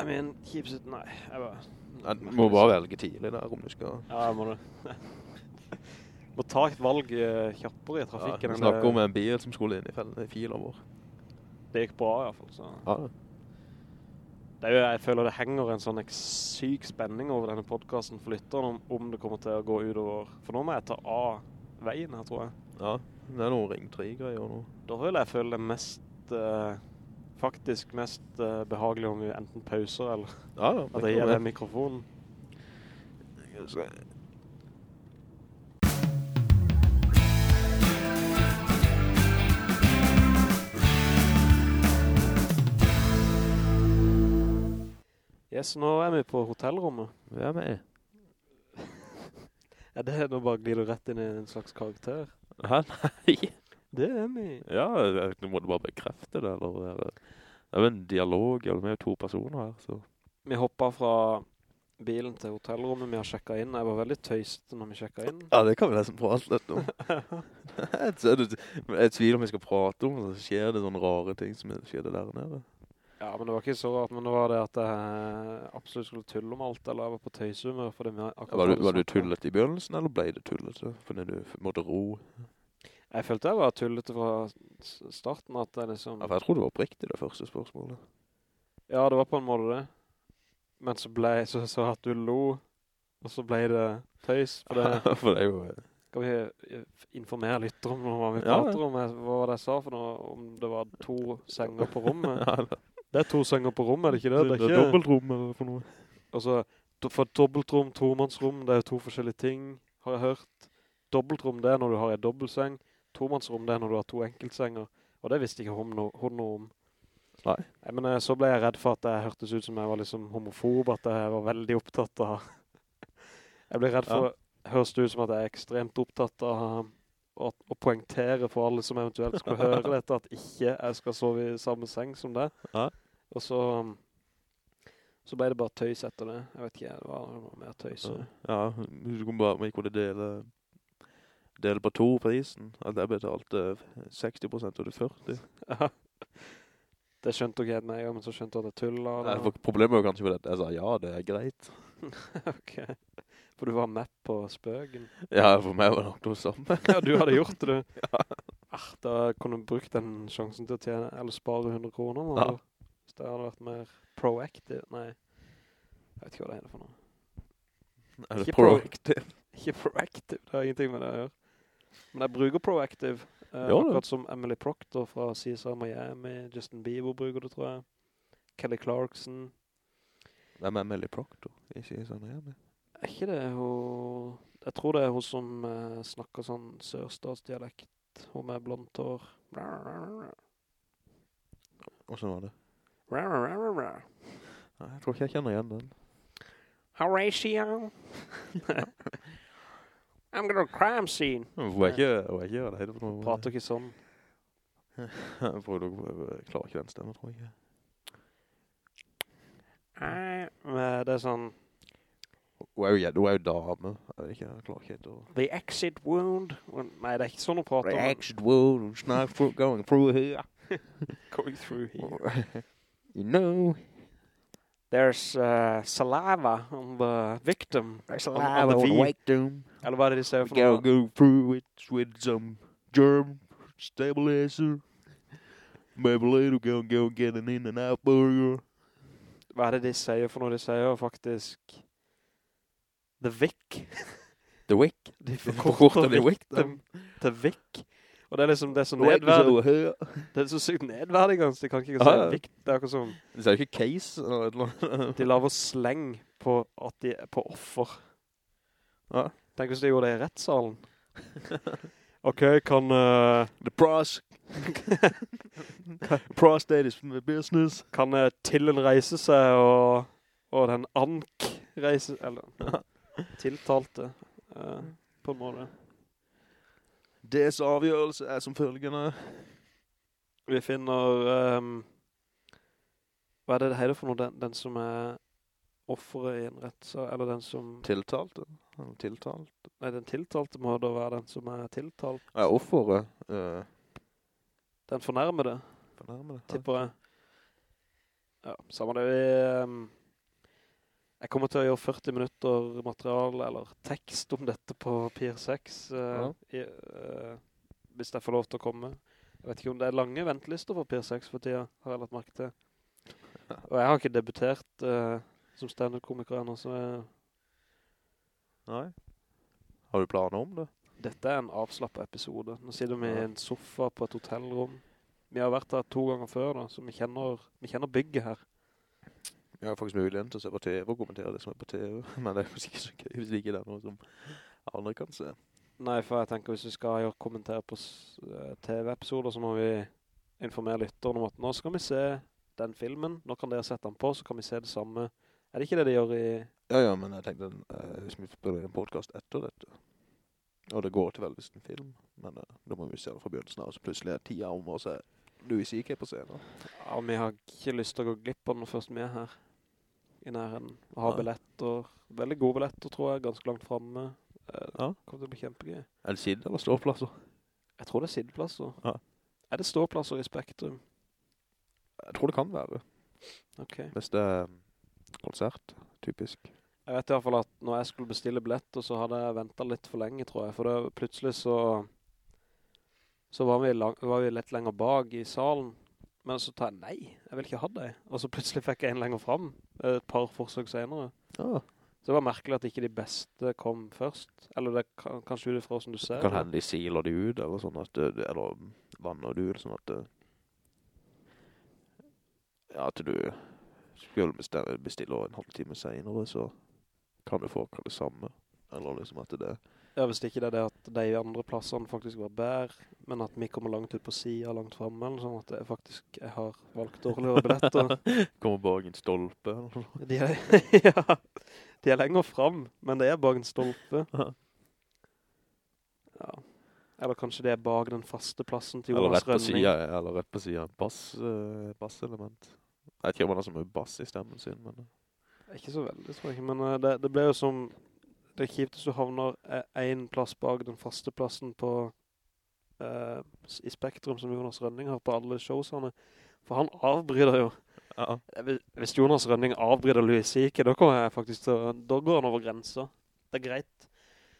I mean, keeps it... Nei, jeg bare... Han må bare velge tidlig der om du skal... Ja, jeg må det. (laughs) må ta et valg eh, kjappere i trafikken. Ja, vi snakker det- om en bil som skulle inn i, filen vår. Det gikk bra i hvert fall, så... Ja, Det jo, jeg føler det henger en sånn syk spenning over denne podcasten for lytteren om, om det kommer til å gå utover. For nå må jeg ta av veien her, tror jeg. ja. Det er noen ring 3-greier nå. Da vil jeg føle det mest, eh, faktisk mest eh, behagelig om vi enten pauser eller Ja, ja. at jeg gir deg mikrofonen. Yes, nå er vi på hotellrommet. Vi er (laughs) med. Er det nå bare glider rett inn i en slags karakter? (laughs) Hæ? Nei. Det er vi. Ja, du må bare bekrefte det, eller er det det er jo en dialog, eller vi er jo to personer her, så... Vi hoppet fra bilen til hotellrommet, vi har sjekket inn. Jeg var veldig tøyst når vi sjekket inn. Ja, det kan vi nesten prate litt om. (laughs) jeg, jeg, jeg tviler om vi skal prate om, så skjer det sånne rare ting som skjer der nede. Ja, men det var ikke så rart, men det var det at jeg absolutt skulle tulle om alt, eller jeg var på tøysummer for det med akkurat Var du, var du tullet i begynnelsen, eller ble det tullet? Fordi du måtte ro? Jeg følte jeg var tullet fra starten, at jeg liksom... Ja, for jeg tror det var oppriktig det første spørsmålet. Ja, det var på en måte det. Men så ble så, så at du lo, og så ble det tøys, for det... (laughs) for det er jo... eh, Skal vi eh, informere litt om hva vi Ja, prater om? Hva var det jeg sa for noe? Om det var to senger på rommet? (laughs) Ja, det, Det er to senger på rommet, er det ikke det? det, Det er er ikke... dobbeltrom eller for noe. Altså, do- for dobbeltrom, tomannsrom, det er to forskjellige ting, har jeg hørt. Dobbeltrom, det er når du har en dobbeltseng. Tomannsrom, det er når du har to enkeltsenger. Og det visste ikke hun, hun noe om. Nei. Men eh, så ble jeg redd for at det hørtes ut som jeg var liksom homofob, at jeg var veldig opptatt av... (laughs) Jeg ble redd for, høres det ut som at jeg er ekstremt opptatt av å poengtere for alle som eventuelt skulle høre (laughs) dette, at ikke jeg skal sove i samme seng som deg. Ja. Og så, så ble det bare tøys etter det. Jeg vet ikke, det var noe mer tøys. Ja, ja du kunne bare, vi kunne dele, dele på to prisen. At jeg betalte 60% og du 40. Ja. Det skjønte ikke helt gang, men så skjønte jeg at det tullet. Nei, problemet var kanskje at jeg sa ja, det er greit. (laughs) ok. For du var med på spøken. Ja, for meg var det nok noe samme. Ja, du hadde gjort det, (laughs) du. Ah, da kunne du brukt den sjansen til å tjene, eller spare 100 kroner. Eller? Ja. Det hadde vært mer proactive. Nei, jeg vet ikke hva det er for noe. Er det Ikke pro- proactive? (laughs) Ikke proactive, det har ingenting med det å gjøre. Men jeg bruker proactive. Eh, jo, akkurat som Emily Proctor fra CSR Miami, Justin Bieber bruker det, tror jeg. Kelly Clarkson. Hvem er Emily Proctor? i CSR Miami? Er ikke det hun... Jeg tror det er hun som eh, snakker sånn sørstatsdialekt. Hun med blondt hår. Hvordan var det? Nei, jeg tror ikke jeg kjenner igjen den. Horatio. (laughs) I'm gonna crime scene. Hun er ikke, hun er ikke, hva det heter noe. Prater ikke sånn. Tror du jeg klarer ikke den stemmen, tror jeg. Nei, men det er sånn... Hun er jo, hun er jo dame. Jeg vet ikke, jeg klarer ikke helt å... The exit wound. Nei, det er ikke sånn å prate om. Reaction wound, it's not going through here. (laughs) Going through here. (laughs) you know. There's uh, saliva on the victim. There's On- a on lot the of V. victim. Eller hva er det de sier We for gotta noe? go through it with some germ stabilizer. Maybe later we're gonna go get an in and out burger. Hva er det de sier for noe? De sier faktisk The Vic. The Wick. De forkorter de victim til Vic. (laughs) (laughs) Og det er liksom, det er så nedverdig. Det er så sykt nedverdigende, ganske. de kan ikke si Ja, ja. Det er akkurat som Det er jo ikke case eller et eller annet. de laver sleng på at de er på offer. Ja. Tenk hvis de gjorde det i rettssalen. (laughs) Ok, kan... uh, The pros. (laughs) Prostate is business. kan uh, Tillen reise seg, og, og den Ank reise... Eller, (laughs) tiltalte, uh, på en måte. Deres avgjørelse er som følgende. Vi finner... Um, hva er det det heter for noe? Den, den som er offeret i en rettssal, eller den som... Tiltalte. Tiltalt. Nei, den tiltalte må da være den som er tiltalt. Ja, offeret. Uh, Den fornærmede, fornærmede. tipper jeg. Ja, samme det vi... ehm, jeg kommer til å gjøre 40 minutter material eller tekst om dette på Pier 6, eh, i, uh, hvis jeg får lov til å komme. Jeg vet ikke om det er lange ventelister på Pier 6 for tida, har jeg lagt merke til. Og jeg har ikke debutert uh, som stand-up-komiker ennå, så jeg, Nei. Har du planer om det? dette er en avslappet episode. Nå sitter vi i en sofa på et hotellrom. Vi har vært her to ganger før da, så vi kjenner, vi kjenner bygget her. Jeg har faktisk muligheten til å se på TV og kommentere det som er på TV, (laughs) men det er faktisk ikke så gøy hvis det ikke er noe som andre kan se. Nei, for jeg tenker hvis vi skal kommentere på eh, TV-episoder, så må vi informere lytteren om at nå skal vi se den filmen, nå kan dere sette den på, så kan vi se det samme. Er det ikke det de gjør i... Ja, ja, men jeg tenkte, uh, hvis vi spiller en podcast etter dette, og det går til veldig en film, men uh, da må vi se det fra begynnelsen av, så plutselig er tida om, å så er Louis C.K. på scenen. Ja, vi har ikke lyst til å gå glipp av den først vi er her i nærheten. Og har ja. billetter, veldig gode billetter tror jeg, ganske langt fremme. Eh, Ja. kommer til å bli kjempegøy. Er det sidd eller ståplasser? Jeg tror det er siddeplasser. Ja. Er det ståplasser i Spektrum? Jeg tror det kan være, Ok. hvis det er konsert, typisk. Jeg vet i hvert fall at når jeg skulle bestille billetter, så hadde jeg ventet litt for lenge, tror jeg. For det, plutselig så, så var, vi lang, var vi litt lenger bak i salen. Men så tar jeg, nei, jeg vil ikke ha deg. Og så plutselig fikk jeg en lenger frem, eh, et par forsøk senere. Ja, Så det var merkelig at ikke de beste kom først. Eller det kan kanskje ut ifra som du ser. kan det. hende de siler de ut, eller sånn at det- eller vanner du, ut, sånn at ja, at du skulle bestille, bestille en halvtime senere, så kan du få akkurat det samme. Eller liksom at det Ja, hvis ikke det er det at de andre plassene faktisk var bedre, men at vi kommer langt ut på siden, langt fremme, eller sånn at jeg faktisk jeg har valgt dårligere billetter. (laughs) kommer bak en stolpe. (laughs) De er, (laughs) ja, de er lenger frem, men det er bak en stolpe. Ja. Eller kanskje det er bak den faste plassen til Jonas Rønning. siden, eller rett på siden. Bass, uh, basselement. Jeg vet ikke om han har så mye bass i stemmen sin, men... eh, Ikke så veldig, tror jeg men eh, det, det ble jo som... Det er kjipt hvis du havner eh, en plass bak den faste plassen på... uh, I Spektrum som Jonas Rønning har på alle showsene. For han avbryder jo. Ja, Eh, hvis- Jonas Rønning avbryder Louis Sike, da kommer jeg faktisk til. Da går han over grenser. Det er greit.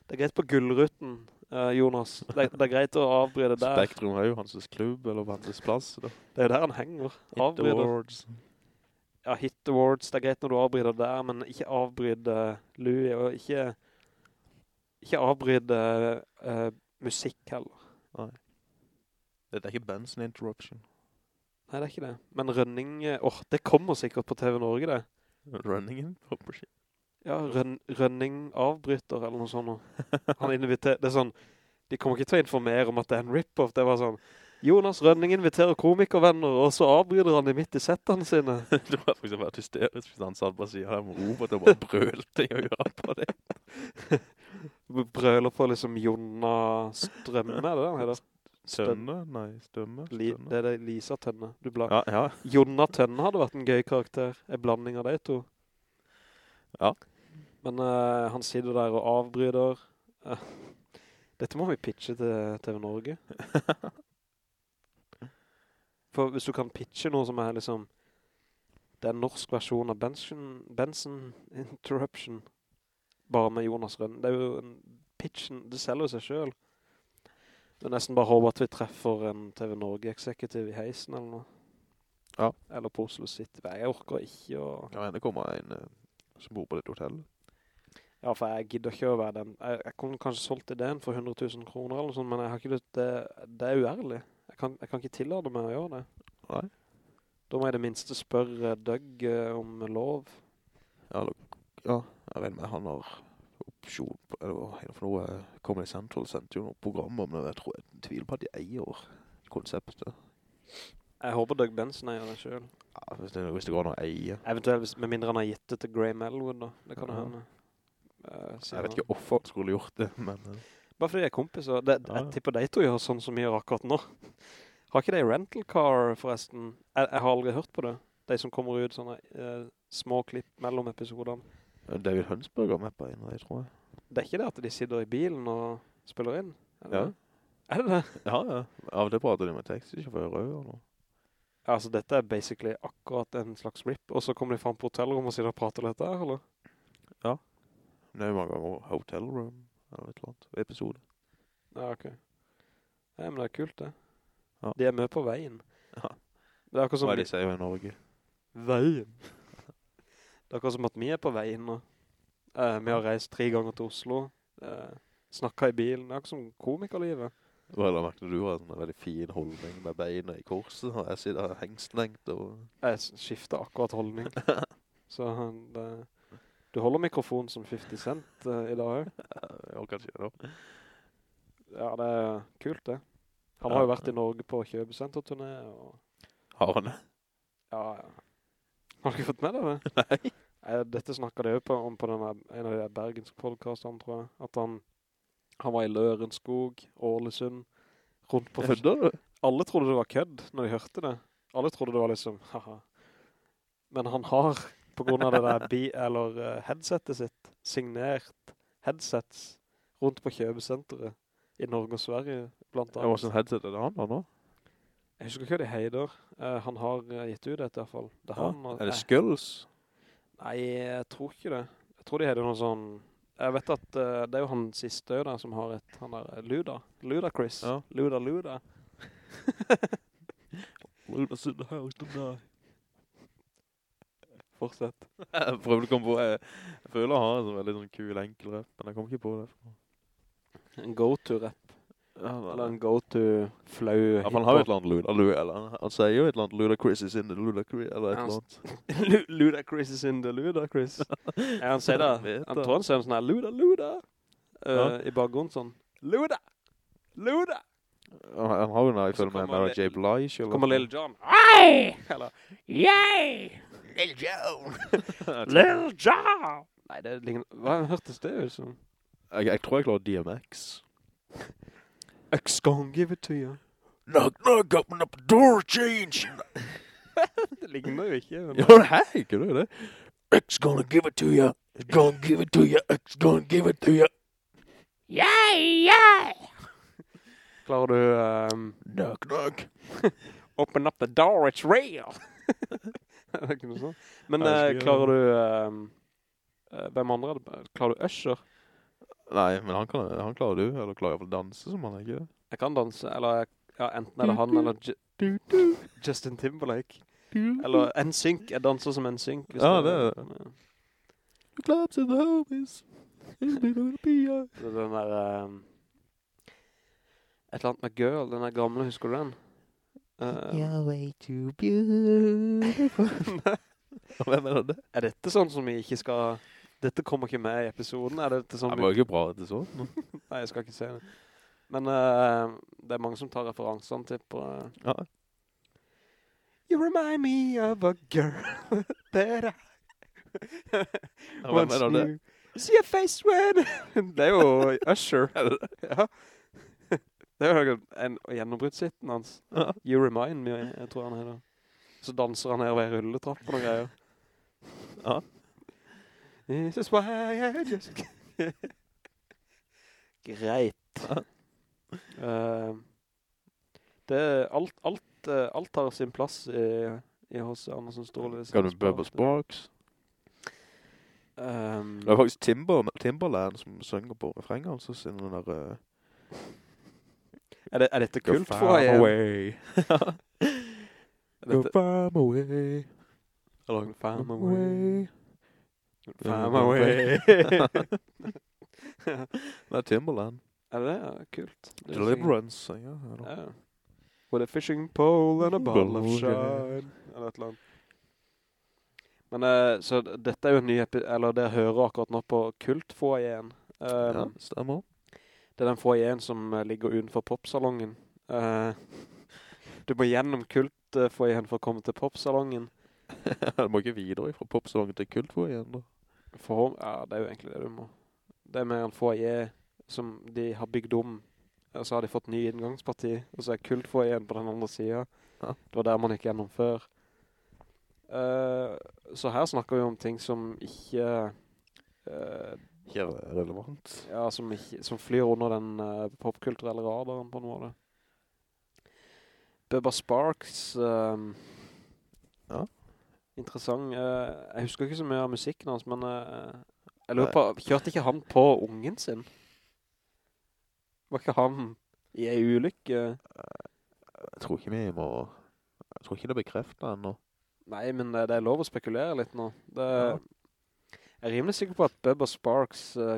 Det er greit på gullruten, uh, Jonas. Det, det er greit å avbryde der. Spektrum er jo hans klubb, eller hans plass. Da. Det er der han henger. Hit Awards. Ja, Hit Awards, det er greit når du avbryder der, men ikke avbryde Louis, og ikke, ikke avbryte uh, musikk heller. Nei. Dette er ikke Benson Interruption. Nei, det er ikke det. Men Rønning, åh, åh, det kommer sikkert på TV Norge, det. Running Interruption. Ja, Røn, Rønning avbryter, eller noe sånt. (laughs) Han inviterer, det er sånn, de kommer ikke til å informere om at det er en rip-off, det var sånn, Jonas Rønning inviterer komikervenner, og så avbryter han de midt i settene sine. det var for eksempel hysterisk hvis han satt på siden av robot og bare brølte i øret på det. (laughs) Brøler på liksom Jonna Strømme, er det den heter? Tønne? Nei, stømme. Li, det er det Lisa Tønne. Du bland... Ja, ja. Jonna Tønne hadde vært en gøy karakter. En blanding av de to. Ja. Men uh, han sitter der og avbryter. Uh, (laughs) dette må vi pitche til TV Norge. (laughs) For hvis du kan pitche noe som er liksom det er en norsk versjon av Benson, Benson Interruption, bare med Jonas Rønn. Det er jo en pitchen, det selger jo seg selv. Det er nesten bare håper at vi treffer en TV Norge-executive i heisen eller noe. Ja. Eller på Oslo City. Jeg orker ikke å... Ja, det kommer en eh, som bor på ditt hotell Ja, for jeg gidder ikke å være den. Jeg, jeg kunne kanskje solgt ideen for 100 000 kroner eller sånt, men jeg har ikke lyst, det, det er uærlig. Jeg kan, jeg kan ikke tillade meg å gjøre det. Nei. Da må jeg det minste spørre Doug eh, om lov. Ja, ja, jeg vet med, han har opsjon på, eller er det for noe, eh, Comedy Central sendte jo noen programmer, men jeg tror jeg tviler på at de eier konseptet. Jeg håper Doug Benson eier det selv. Ja, hvis det, hvis det går an å eie. Eventuelt, hvis, med mindre han har gitt det til Graham Elwood da. Det kan Ja. hende. Uh, Jeg vet ikke hvorfor han skulle gjort det, men eh, Bare fordi de er kompis, det, Ja. jeg tipper de to gjør sånn som vi gjør akkurat nå. Har ikke de rental car, forresten? Jeg, jeg har aldri hørt på det. De som kommer ut sånne uh, små klipp mellom episoderne. David Hønsberg har med på en av de, tror jeg. Det er ikke det at de sitter i bilen og spiller inn? Er det Ja. det? Er det det? (laughs) Ja, ja. Av det prater de med taxisjåfører og noe. Altså dette er basically akkurat en slags rip, og så kommer de frem på hotellrommet og sitter og prater litt der, eller? Det er jo mange ganger Hotel Room, eller et eller annet, episode. Ja, ok. Nei, men det er kult det. Ja. De er med på veien. Ja. Det er akkurat som Hva er det de sier i Norge? Veien. Det er akkurat som at vi er på veien nå. Eh, vi har reist tre ganger til Oslo. Eh, snakket i bilen. Det er akkurat som komikerlivet. Hva er det merket du har en sånn veldig fin holdning med beina i korset, og jeg sitter hengstlengt og... Jeg skifter akkurat holdning. (laughs) Så han, det, du holder mikrofonen som 50 cent uh, i dag. (laughs) Ja, kanskje det. Ja, det er kult det. Han har jo vært i Norge på kjøpesenterturné. Og, Har han det? ja, ja. Har du ikke fått med det? (laughs) Nei. Eh, Dette snakket jeg jo på, om på denne, en av de bergenske podcastene, tror jeg. At han, han var i Lørenskog, Ålesund, rundt på... Kødder du? Alle trodde det var kødd når de hørte det. Alle trodde det var liksom, haha. Men han har, på grunn av det der bi eller uh, headsetet sitt, signert headsets rundt på kjøpesenteret i Norge og Sverige, blant Ja, hva headsetet slags headset er det han har nå? Jeg husker ikke hva de heter. Uh, han har eh, gitt ut det i hvert fall. Det Ja. han. Er det eh, Skulls? Nei, jeg tror ikke det. Jeg tror de heter noe sånn... Jeg vet at uh, det er jo han siste der som har et... Han er Luda. Luda Chris. Ja. Luda Luda. Luda Luda. Fortsett. (laughs) Jeg prøvde å komme på, jeg, jeg føler han har en sånn veldig sånn kul enkel rap, men jeg kom ikke på det. En go-to-rap. Ja, Eller en go-to flau Ja, han har jo et eller annet Luda, Luda, eller han, sier jo et eller annet Ludacris is in the Ludacris, eller et eller annet. Luda Chris is in the Luda Chris. ja, han sier det. Han tror han sier sånn her, Luda, Luda. Uh, Ja. I bakgrunnen sånn, Luda, Luda. Han, har jo en føler med Mary J. Blige. Kommer. Lil John. Hei! Eller, yay! Lil Jon! (laughs) (laughs) Lil John! Nei, det ligner, hva hørtes det ut som? jeg, jeg tror jeg klarer DMX. X (laughs) gonna give it to you. Knock, knock, open up the door, change! Det ligner jo ikke. Men... Ja, hæ? Ikke du det? X gonna give it to you. X gonna give it to you. X gonna give it to you. Klarer du um, Knock, knock. open up the door, it's real? Er (laughs) ikke noe sånt? Men eh, klarer du um, eh, hvem andre er? Klarer du Usher? Nei, men han, kan, han klarer du, eller klarer jeg å danse som han, ikke? Jeg kan danse, eller ja, enten er det han eller J Du, du, Justin Timberlake. du. Eller NSYNC, jeg danser som NSYNC. Ja, det er det. Ja. The clubs and the homies. Den der... Um, et eller annet med girl, den der gamle, husker du den? Eh, You're way too beautiful. (laughs) Hvem er det? er dette sånn som vi ikke skal... Dette kommer ikke med i episoden, er dette sånn... Det var jo ikke bra sånn. (laughs) Nei, jeg skal ikke se det. Men uh, det er mange som tar referansene til på... Uh, Ja. You remind me of a girl (laughs) that I Once hvem er det? See your face when... det er jo Usher. Er det det? ja. Det er jo en gjennombruddssitten hans. Ja. You remind me, jeg tror han heter. Så danser han her ved rulletrappen og greier. Ja. This is why I just... (laughs) Greit. Uh, det er alt, alt, eh, alt har sin plass i, i H.C. Andersen Storle. Skal du Bubba's Sparks? Um, Det er faktisk Timber, Timberland som synger på refrenget, altså, siden den der... Uh, er, det, er dette Go kult for far away. Go far away. Go far away. Go far away. (laughs) Det er Timberland. er det det? Ja, kult. Er Deliverance, ja. Ja. With a fishing pole and a bottle of shine. Eller et eller annet. Men, uh, så dette er jo en ny episode, Eller det hører akkurat nå på Kult få igjen. Um, Ja, stemmer. Det er den foyeren som eh, ligger utenfor popsalongen. Uh, (laughs) du må gjennom kultfoyeren for å komme til popsalongen. (laughs) Du må ikke videre fra popsalongen til kultfoyeren igjen, da. For, ja, det er jo egentlig det du må. Det er mer en foyer som de har bygd om. Og så har de fått ny inngangsparti. Og så er kultfoajeen på den andre siden. Ja. Det var der man gikk gjennom før. Uh, så her snakker vi om ting som ikke... eh, Ikke relevant. ja, som, ikke, som flyr under den uh, popkulturelle radaren på en måte. Bubba Sparks, ehm, Ja. interessant. Uh, jeg husker ikke så mye av musikken hans, men uh, jeg lurer på, kjørte ikke han på ungen sin? Var ikke han i en ulykke? Jeg tror ikke vi må... Jeg tror ikke det bekreftet ennå. Nei, men det er lov å spekulere litt nå. Det, Ja. Jeg er rimelig sikker på at Bubba Sparks uh,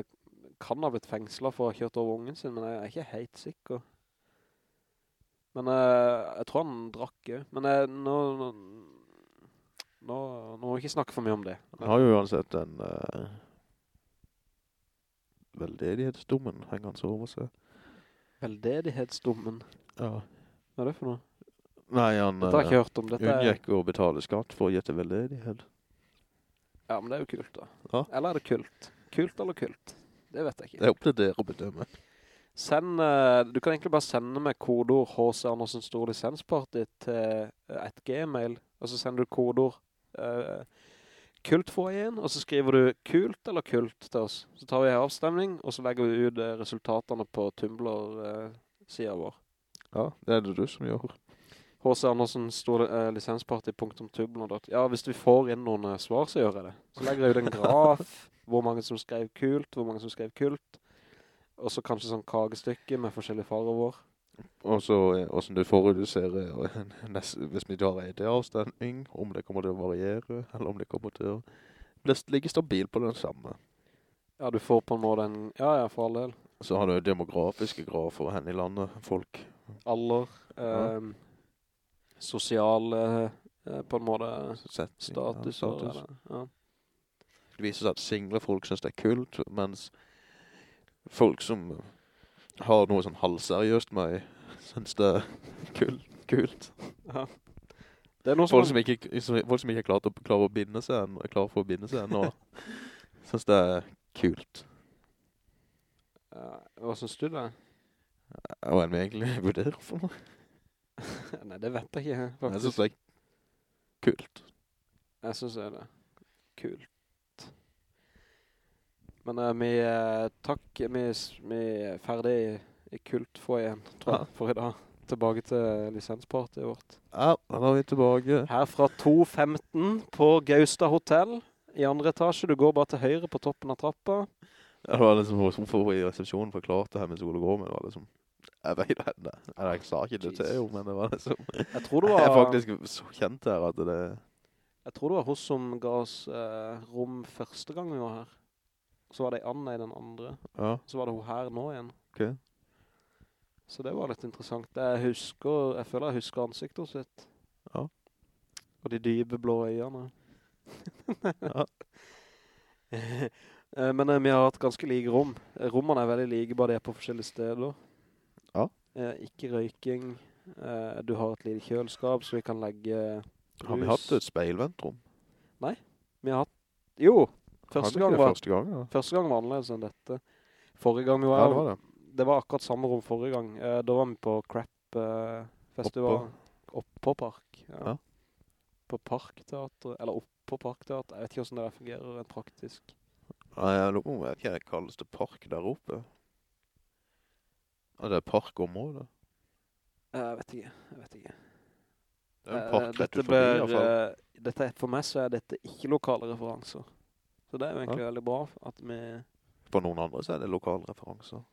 kan ha blitt fengslet for å ha kjørt over ungen sin, men jeg er ikke helt sikker. Men uh, jeg tror han drakk jo. Men uh, nå, nå, nå, nå må vi ikke snakke for mye om det. Han har jo uansett en... Uh, veldedighetsdommen henger han så over seg. Veldedighetsdommen. Ja. Hva er det for noe? Nei, han unngikk å betale skatt for å gjette veldedighet. Ja, men det er jo kult da. Ja. Eller er det kult? Kult eller kult? Det vet jeg ikke. Det er opp til dere å bedømme. Send, eh, du kan egentlig bare sende med kodord H.C. Andersen Stor Lisensparty til eh, et gmail, og så sender du kodord uh, kult for igjen, og så skriver du kult eller kult til oss. Så tar vi her avstemning, og så legger vi ut eh, resultatene på Tumblr-siden vår. Ja, det er det du som gjør. H.C. Andersen Stor eh, Lisensparty.tumblr. Ja, hvis vi får inn noen eh, svar, så gjør jeg det. Så legger jeg ut en graf, (laughs) hvor mange som skrev kult, hvor mange som skrev kult, og så kanskje sånn kagestykke med forskjellige farver. Og så eh, hvordan du foruduserer eh, (laughs) hvis vi tar en avstemning, om det kommer til å variere, eller om det kommer til å ligge stabil på den samme. Ja, du får på en måte en... Ja, ja, for all del. Så har du demografiske grafer hen i landet, folk. Alder, Ja. eh, sosiale, eh, på en måte, Setting, status. ja, status. eller- Ja. Det viser seg at single folk synes det er kult, mens folk som har noe sånn halvseriøst med synes det er kult. kult. ja. Det er noe. Folk som ikke, folk som ikke er klart å, klarer å binde seg ennå, er klare for å binde seg ennå, (laughs) synes det er kult. Hva synes du det? Hva er det vi egentlig vurderer for noe? (laughs) Nei, det vet jeg ikke, faktisk. Jeg synes det er kult. Jeg synes det er det. Kult. Men uh, vi, uh, takk, vi, vi er ferdig i, i kult for igjen, tror jeg, Ja. for i dag. Tilbake til lisenspartiet vårt. Ja, da er vi tilbake. Her fra 2.15 på Gausta Hotel. I andre etasje, du går bare til høyre på toppen av trappa. Det var liksom hvorfor i resepsjonen forklarte her med Sol og Grå, men det var liksom, jeg vet henne. Eller, jeg sa ikke det til jo, men det var liksom, Jeg tror det var... (laughs) jeg er faktisk så kjent her at det, jeg tror det var hos som ga oss eh, rom første gang vi var her. Så var det Anna i den andre. ja, Så var det hun her nå igjen. ok. Så det var litt interessant. Jeg husker, jeg føler jeg husker ansiktet sitt. Ja. Og de dybe blå øynene. Ja. (laughs) Eh, Men eh, vi har hatt ganske like rom. Eh, Rommene er veldig like, bare de er på forskjellige steder. Eh, Ikke røyking. Eh, Du har et lite kjøleskap, så vi kan legge Har vi hatt et speilventrom? Nei, Vi har hatt... Jo, første gang, var, første gang, ja. første gang var annerledes enn dette. Forrige gang vi var, Ja, det var det. det var akkurat samme rom forrige gang. Eh, Da var vi på Crap eh, Festival. Oppå Park. Ja. Ja. På Parkteater, eller oppå Parkteater. Jeg vet ikke hvordan det fungerer rent praktisk. Nei, jeg lurer på om, jeg vet ikke, det kalles det park der oppe. Ja, det er parkområdet. Jeg vet ikke, jeg vet ikke. Det er en Eh, park rett dette ut forbi i hvert fall. eh, dette for meg så er dette ikke lokale referanser. Så det er jo egentlig Ja. veldig bra at vi... For noen andre så er det lokale referanser.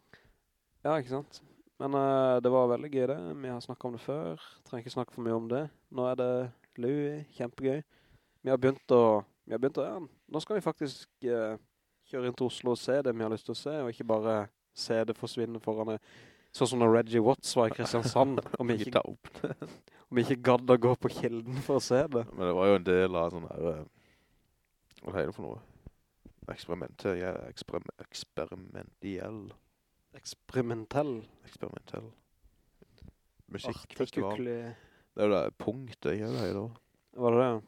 Ja, ikke sant? Men uh, det var veldig gøy det. Vi har snakket om det før. Trenger ikke snakke for mye om det. Nå er det Louis, kjempegøy. Vi har begynt å... Vi har begynt å... Ja, nå skal vi faktisk uh, kjøre inn til Oslo og se det vi har lyst til å se, og ikke bare se det forsvinne foran det. Sånn som når Reggie Watts var i Kristiansand, (laughs) om vi Ikke det. (laughs) ikke gadd å gå på kilden for å se det. Men det var jo en del av sånn her... eh, Hva er det for noe? Eksperimentell, ja, eksperim, eksperimentiell, Eksperimentell. eksperimentell. Musikkfestival. Det er jo det punktet, jeg ikke det da Var det det?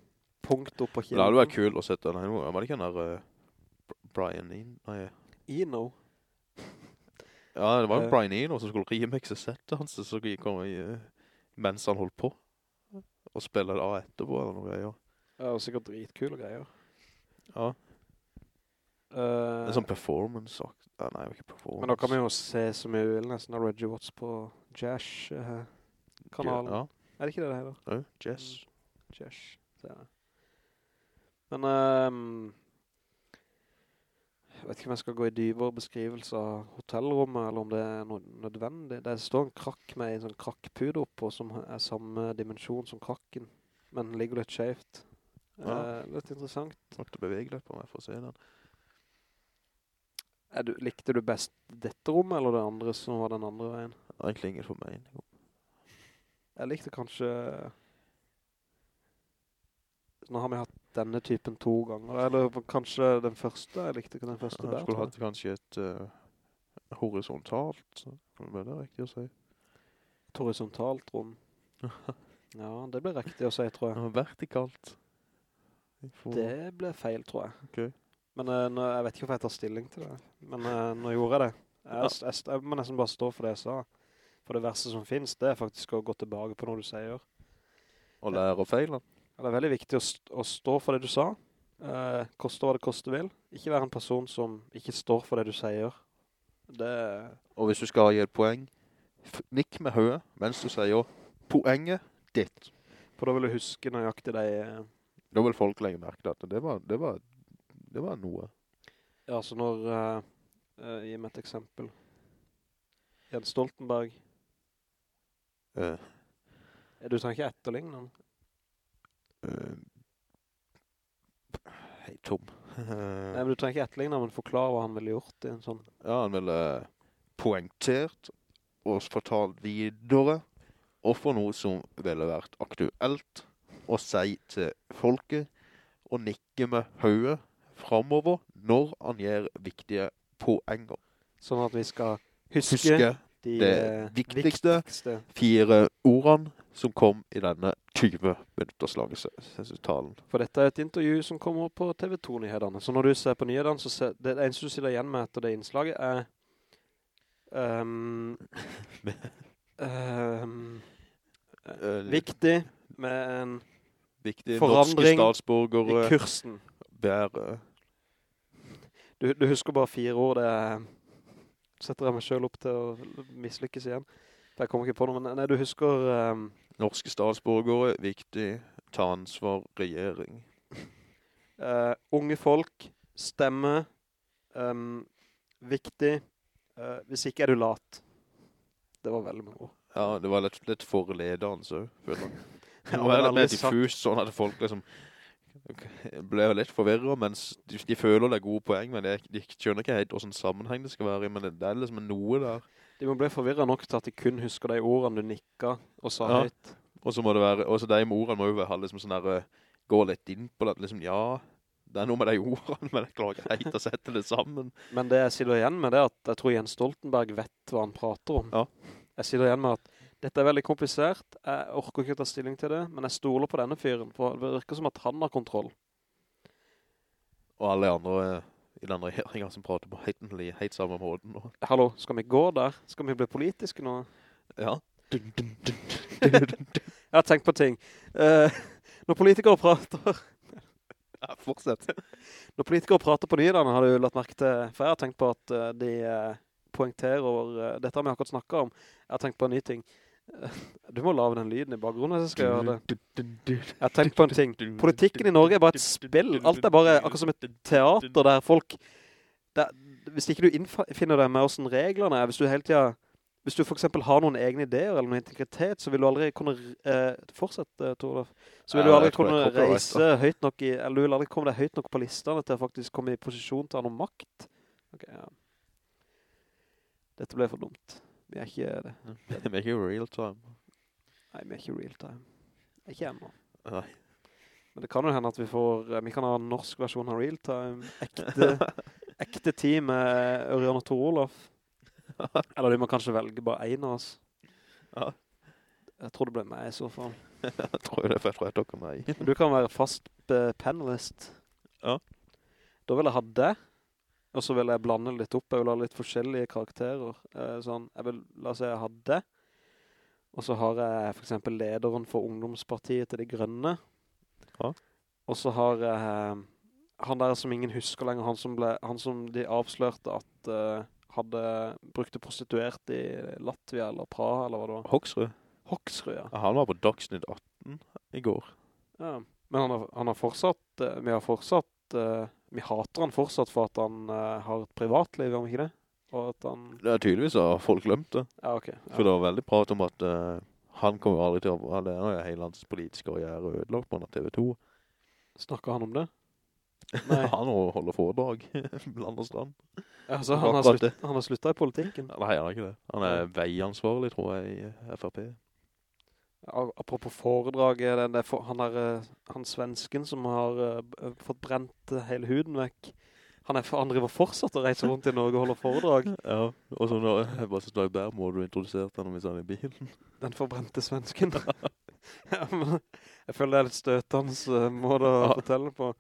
Punkt opp på Det kilden. hadde vært kul å sette den her. Var det ikke den der uh, Brian Eno? Eno. Ja, det var jo Eh. Brian Eno som skulle remixe settet hans, så han i, eh, mens han holdt på. Og spille det av etterpå, eller noe greier. Det var sikkert dritkule greier. Ja, Uh, en sånn performance. Ja, nei, ikke performance. men da kan vi jo se så mye vi vil nesten av Reggie Watts på Jash-kanalen. Ja, Er det ikke det det heter? ja. Jash. jeg. Men ehm, jeg vet ikke om jeg skal gå i dyvere beskrivelse av hotellrommet, eller om det er noe nødvendig. Det står en krakk med en sånn krakkpude oppå, som er samme dimensjon som krakken, men ligger litt skjevt. Ja. Eh, litt interessant. Måtte bevege litt på meg for å se den. Du, likte du best dette rommet, eller det andre som var den andre veien? Det var egentlig ingen for meg. Jeg likte kanskje... Nå har vi hatt denne typen to ganger, eller kanskje den første, jeg likte ikke den første Jeg der. skulle hatt kanskje et uh, horisontalt, men det riktig å si? Et horisontalt rom. (laughs) Ja, det ble riktig å si, tror jeg. Ja, vertikalt. Får- Det ble feil, tror jeg. Okay. Men uh, nå, jeg vet ikke hvorfor jeg tar stilling til det. Men uh, nå gjorde jeg det. Jeg, jeg, jeg, jeg må nesten bare stå for det jeg sa. For det verste som finnes, det er faktisk å gå tilbake på noe du sier. Og lære feilene. Det er veldig viktig å, st å stå for det du sa. Eh, koste hva det koste vil. Ikke være en person som ikke står for det du sier. Det Og hvis du skal gi et poeng, nikk med høye mens du sier poenget ditt. For da vil du huske nøyaktig deg... eh, Da vil folk legge merke til at det var, det var, det var noe. Ja, så når eh, eh, Gi meg et eksempel. Jens Stoltenberg. Uh, Du trenger ikke etterligne han. Hei, Tom. (laughs) Nei, men du trenger ikke etterligne men forklare hva han ville gjort i en sånn. ja, han ville poengtert og fortalt videre og for noe som ville vært aktuelt å si til folket og nikke med høye fremover når han gjør viktige poenger. Sånn at vi skal huske, Huske de det viktigste. viktigste. fire ordene som kom i denne 20 minutters lange talen. For dette er et intervju som kommer på TV 2-nyhetene. Så når du ser på nyhetene, så ser, det eneste du sitter igjen med etter det innslaget er (laughs) um, um, viktig med en Viktig. forandring i kursen. bærer Du, du husker bare fire ord, det er, setter jeg meg selv opp til å mislykkes igjen. Jeg kommer ikke på noe, men nei, du husker Um... norske statsborgere, viktig, ta ansvar, regjering. Uh, unge folk, stemme, um, viktig, uh, hvis ikke er du lat. Det var veldig mange ord. Ja, det var litt, litt forledende så, føler jeg. (laughs) Det Ja, var litt mer diffus, sånn at folk liksom ble litt forvirret, mens de, de føler det er gode poeng, men de, de skjønner ikke helt hvordan sammenheng det skal være i, men det, det er liksom noe der. De må bli forvirret nok til at de kun husker de ordene du nikket og sa Ja. høyt. Og så må det være, og så de ordene må jo ha liksom sånn der, eh, gå litt inn på det, liksom, ja, det er noe med de (laughs) ordene, men jeg klarer ikke helt å sette det sammen. Men det jeg sitter igjen med det er at jeg tror Jens Stoltenberg vet hva han prater om. Ja. Jeg sitter igjen med at dette er veldig komplisert, jeg orker ikke ta stilling til det, men jeg stoler på denne fyren, for det virker som at han har kontroll. Og alle andre eh, i den regjeringen som prater på helt, heit samme måten. Og, Hallo, skal vi gå der? Skal vi bli politiske nå? ja. (laughs) Jeg har tenkt på ting. Uh, når politikere prater, ja, Fortsett. Når politikere prater på nyhetene, har du lagt merke til, for jeg har tenkt på at eh, de poengterer, eh, dette har vi akkurat snakket om, jeg har tenkt på en ny ting. Eh, Du må lave den lyden i bakgrunnen hvis jeg skal gjøre det. Jeg har tenkt på en ting. Politikken i Norge er bare et spill. Alt er bare akkurat som et teater der folk... Der, hvis ikke du innfinner deg med hvordan reglene er, hvis du hele tiden... Hvis du for eksempel har noen egne ideer eller noen integritet, så vil du aldri kunne... Eh, fortsette, Torlof. Så vil du aldri kunne reise høyt nok i... Eller du vil aldri komme deg høyt nok på listene til å faktisk komme i posisjon til å ha noe makt. Ok, ja. Dette ble for dumt. Vi er ikke det. (laughs) vi er ikke real time. Nei, vi er ikke real time. Ikke ennå. Nei. Men det kan jo hende at vi får, eh, vi kan ha en norsk versjon av real time. Ekte, (laughs) ekte team med Ørjan og Tor Olof. (laughs) Eller de må kanskje velge bare en av oss. Ja. Jeg tror det ble meg i så fall. Jeg tror det, for jeg tror jeg tok meg. Du kan være fast eh, panelist. Ja. Da vil jeg ha det. Og så vil jeg blande litt opp. Jeg vil ha litt forskjellige karakterer. Eh, sånn, jeg vil, la oss si jeg hadde. Og så har jeg for eksempel lederen for ungdomspartiet til de grønne. Ja. Og så har jeg han der som ingen husker lenger, han som, ble, han som de avslørte at uh, hadde brukte prostituert i Latvia eller Praha, eller hva det var. Hoksrud. Hoksrud, ja. Han var på Dagsnytt 18 i går. Ja, men han har, han har fortsatt, eh, vi har fortsatt, eh, vi hater han fortsatt for at han uh, har et privatliv, om ikke det? Og at han, Det er tydeligvis at folk glemt det. ja ok. For det var veldig prat om at uh, han kommer aldri til å... Det er noe hele hans politiske karriere ødelagt på TV 2. Snakker han om det? (laughs) Nei. han holder foredrag (laughs) blant strand. Altså, han, har slutt, han har sluttet i politikken. Nei, han har ikke det. Han er veiansvarlig, tror jeg, i FRP. Apropos foredraget, den, for, han, er, eh, han svensken som har uh, fått brent eh, hele huden vekk. Han, er, han driver fortsatt å reise rundt i Norge og holder foredrag. (laughs) Ja, og så når jeg bare så der må du introdusere han hvis han er i bilen. (laughs) Den forbrente svensken. (laughs) ja, men jeg føler det er litt støtende uh, måte å Ja. fortelle på.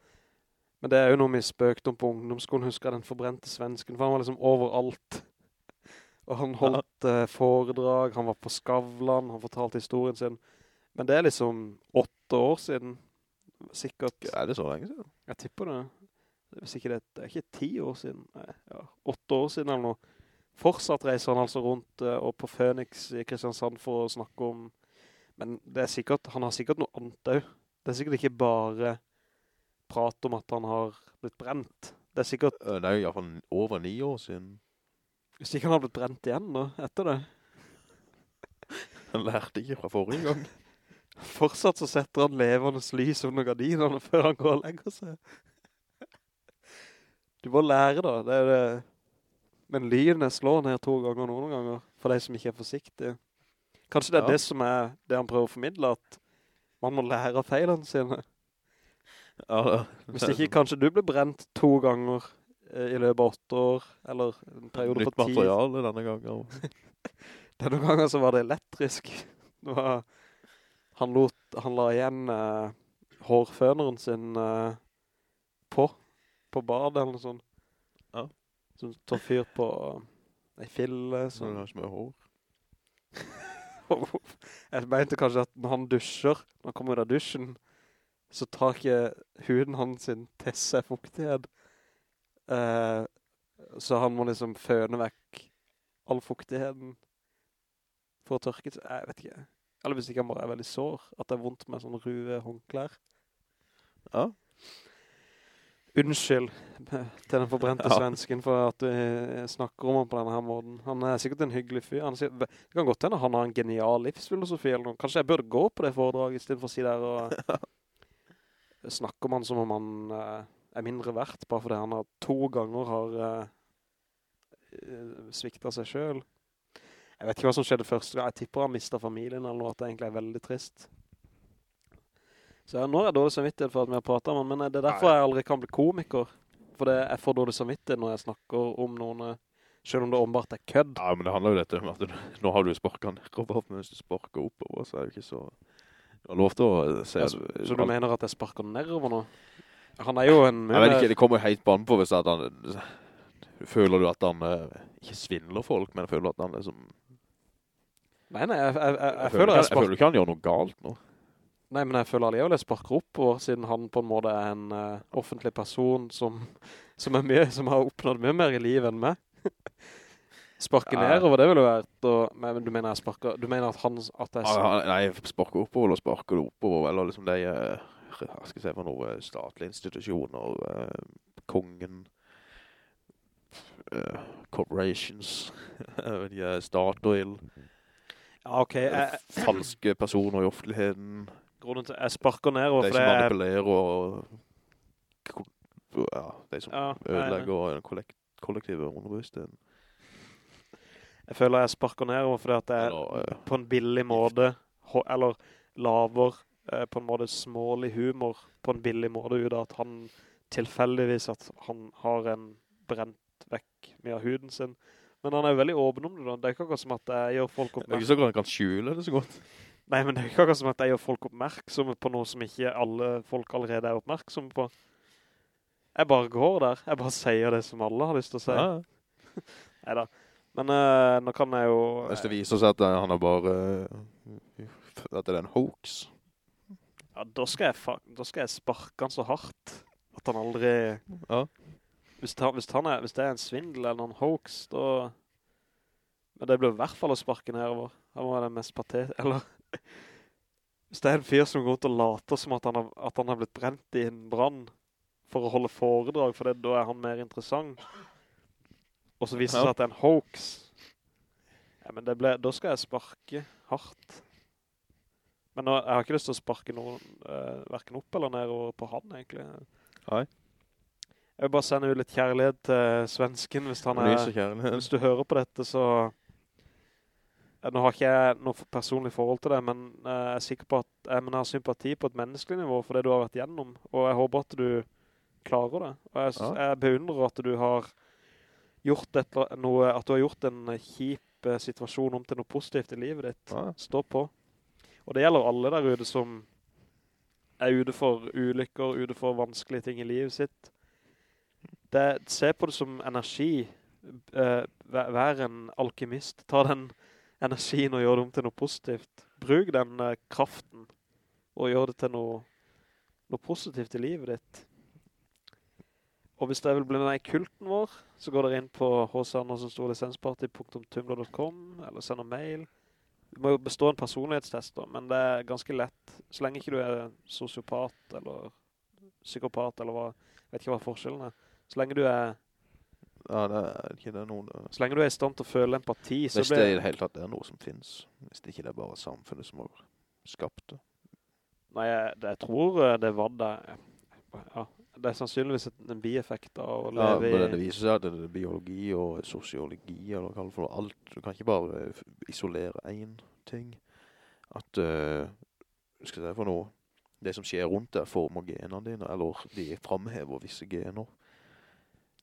Men det er jo noe vi spøkte om på ungdomsskolen, husker jeg den forbrente svensken, for han var liksom overalt. Og han holdt eh, foredrag, han var på Skavlan, han fortalte historien sin. Men det er liksom åtte år siden, sikkert, Er det så lenge siden? jeg tipper det. Hvis ikke det, det er ikke ti år siden, nei, ja, åtte år siden eller noe. Fortsatt reiser han altså rundt eh, og på Phoenix i Kristiansand for å snakke om, men det er sikkert, han har sikkert noe annet også. Det er sikkert ikke bare prat om at han har blitt brent. Det er sikkert, Eh, Det er i hvert fall over ni år siden. Hvis ikke han har blitt brent igjen da, etter det. Han lærte ikke fra forrige gang. (laughs) Fortsatt så setter han levende lys under gardinerne før han går og legger seg. Du må lære da, det er det. Men lynet slår ned to ganger noen ganger, for de som ikke er forsiktige. Kanskje det er Ja. det som er det han prøver å formidle, at man må lære av feilene sine. Ja, Hvis ikke kanskje du ble brent to ganger i løpet av åtte år, eller en periode Nytt på ti. materiale denne gangen. (laughs) Det noen ganger så var det elektrisk. Det var, han, lot, han la igjen eh, hårføneren sin eh, på, på badet eller noe sånt. Ja. Som tar fyr på ei fille. Så han Sånn. har ikke mye hår. (laughs) Jeg mente kanskje at når han dusjer, når han kommer ut av dusjen, så tar ikke huden hans sin til seg fuktighet. Eh, så han må liksom føne vekk all fuktigheten for å tørke seg. Jeg vet ikke. Eller hvis ikke han bare er veldig sår, at det er vondt med sånne røde håndklær. Ja. Unnskyld (laughs) til den forbrente (laughs) Ja. svensken for at du snakker om ham på denne her måten. Han er sikkert en hyggelig fyr. Han er det kan godt hende han har en genial livsfilosofi eller noe. Kanskje jeg burde gå på det foredraget i stedet for å si der og (laughs) snakke om han som om han eh, er mindre verdt, bare fordi han har to ganger har uh, sviktet seg selv. Jeg vet ikke hva som skjedde første gang. Jeg tipper han mistet familien eller noe, at det egentlig er veldig trist. Så ja, nå er jeg dårlig samvittighet for at vi har pratet om han, men det er derfor jeg aldri kan bli komiker. For det er for dårlig samvittighet når jeg snakker om noen, eh, selv om det åpenbart er kødd. Ja, men det handler jo dette om at du, nå har du sparket nedover, men hvis du sparker oppover, så er det ikke så... Lov til å se... Ja, så, så du mener at jeg sparker nedover nå? Han er jo en... Jeg vet ikke, det kommer helt på an på hvis at han... Føler du at han eh, ikke svindler folk, men føler at han liksom... Nei, nei, jeg, jeg, jeg, jeg, føler jeg føler ikke han gjør noe galt nå. Nei, men jeg føler alligevel jeg sparker oppover, siden han på en måte er en uh, offentlig person som, som, er mye, som har oppnådd mye mer i livet enn meg. (laughs) sparker Ja. nedover, det ville vært, og, men du mener sparker, du mener at han, at jeg, Nei, sparker oppover eller sparker oppover, eller liksom det... eh, hva skal jeg si for noe, statlige institusjoner, eh, kongen, eh, corporations, (laughs) ikke, Statoil, ja, okay, jeg, falske personer i offentligheten, grunnen til, jeg sparker ned, de som det er, manipulerer og ja, de som ja, ødelegger den kollek kollektive underbevisstheden. jeg føler jeg sparker nedover, fordi at jeg er eh, på en billig måte, eller laver eh, på en måte smålig humor på en billig måte ut av at han tilfeldigvis at han har en brent vekk mye av huden sin. Men han er jo veldig åpen om det da. Det er ikke akkurat som at jeg gjør folk det er ikke så godt han kan skjule det så godt. Nei, men det er ikke akkurat som at jeg gjør folk oppmerksomme på noe som ikke alle folk allerede er oppmerksomme på. Jeg bare går der. Jeg bare sier det som alle har lyst til å si. Ja. (laughs) Neida. Men eh, nå kan jeg jo... Hvis det viser seg at eh, han har bare, eh, at det er en hoax, Ja, da skal jeg, da skal jeg sparke han så hardt at han aldri... Ja. Hvis, han, hvis, han er, hvis det er en svindel eller en hoax, da... Men det blir i hvert fall å sparke nedover. Han være det mest patet... Eller... (laughs) Hvis det er en fyr som går ut og later som at han har, at han har blitt brent i en brann for å holde foredrag, for det, da er han mer interessant. Og så viser det seg at det er en hoax. Ja, men det ble, da skal jeg sparke hardt. Men jeg har ikke lyst til å sparke noen, uh, hverken opp eller nedover på han, egentlig. Nei. Jeg vil bare sende ut litt kjærlighet til svensken, hvis han er... Hvis du hører på dette, så... Nå har ikke jeg noe personlig forhold til det, men eh, jeg er sikker på at jeg, har sympati på et menneskelig nivå for det du har vært gjennom, og jeg håper at du klarer det. Og jeg, Ja. jeg beundrer at du har gjort et, noe, at du har gjort en kjip eh, situasjon om til noe positivt i livet ditt. Ja. Stå på. Og det gjelder alle der ute som er ute for ulykker, ute for vanskelige ting i livet sitt. Det, se på det som energi. Eh, vær, en alkemist. Ta den energien og gjør det om til noe positivt. Bruk den eh, kraften og gjør det til noe, noe positivt i livet ditt. Og hvis dere vil bli med i kulten vår, så går dere inn på hsandersenstorlisensparty.tumblr.com eller sender mail. Du må jo bestå en personlighetstest da, men det er ganske lett. Så lenge ikke du er sosiopat eller psykopat eller hva, vet ikke hva forskjellen er. Så lenge du er, Ja, det er ikke det noen... eh, så lenge du er i stand til å føle empati, så Hvis det i det hele tatt er noe som finnes. Hvis det ikke det er bare samfunnet som har skapt det. Nei, jeg, jeg tror eh, det var det. Ja, det er sannsynligvis en, bieffekt av å Ja, leve men i... det viser seg at det er biologi og sosiologi, eller hva for alt. Du kan ikke bare eh, isolere en ting. At, uh, skal jeg si for noe, det som skjer rundt deg former genene dine, eller de fremhever visse gener.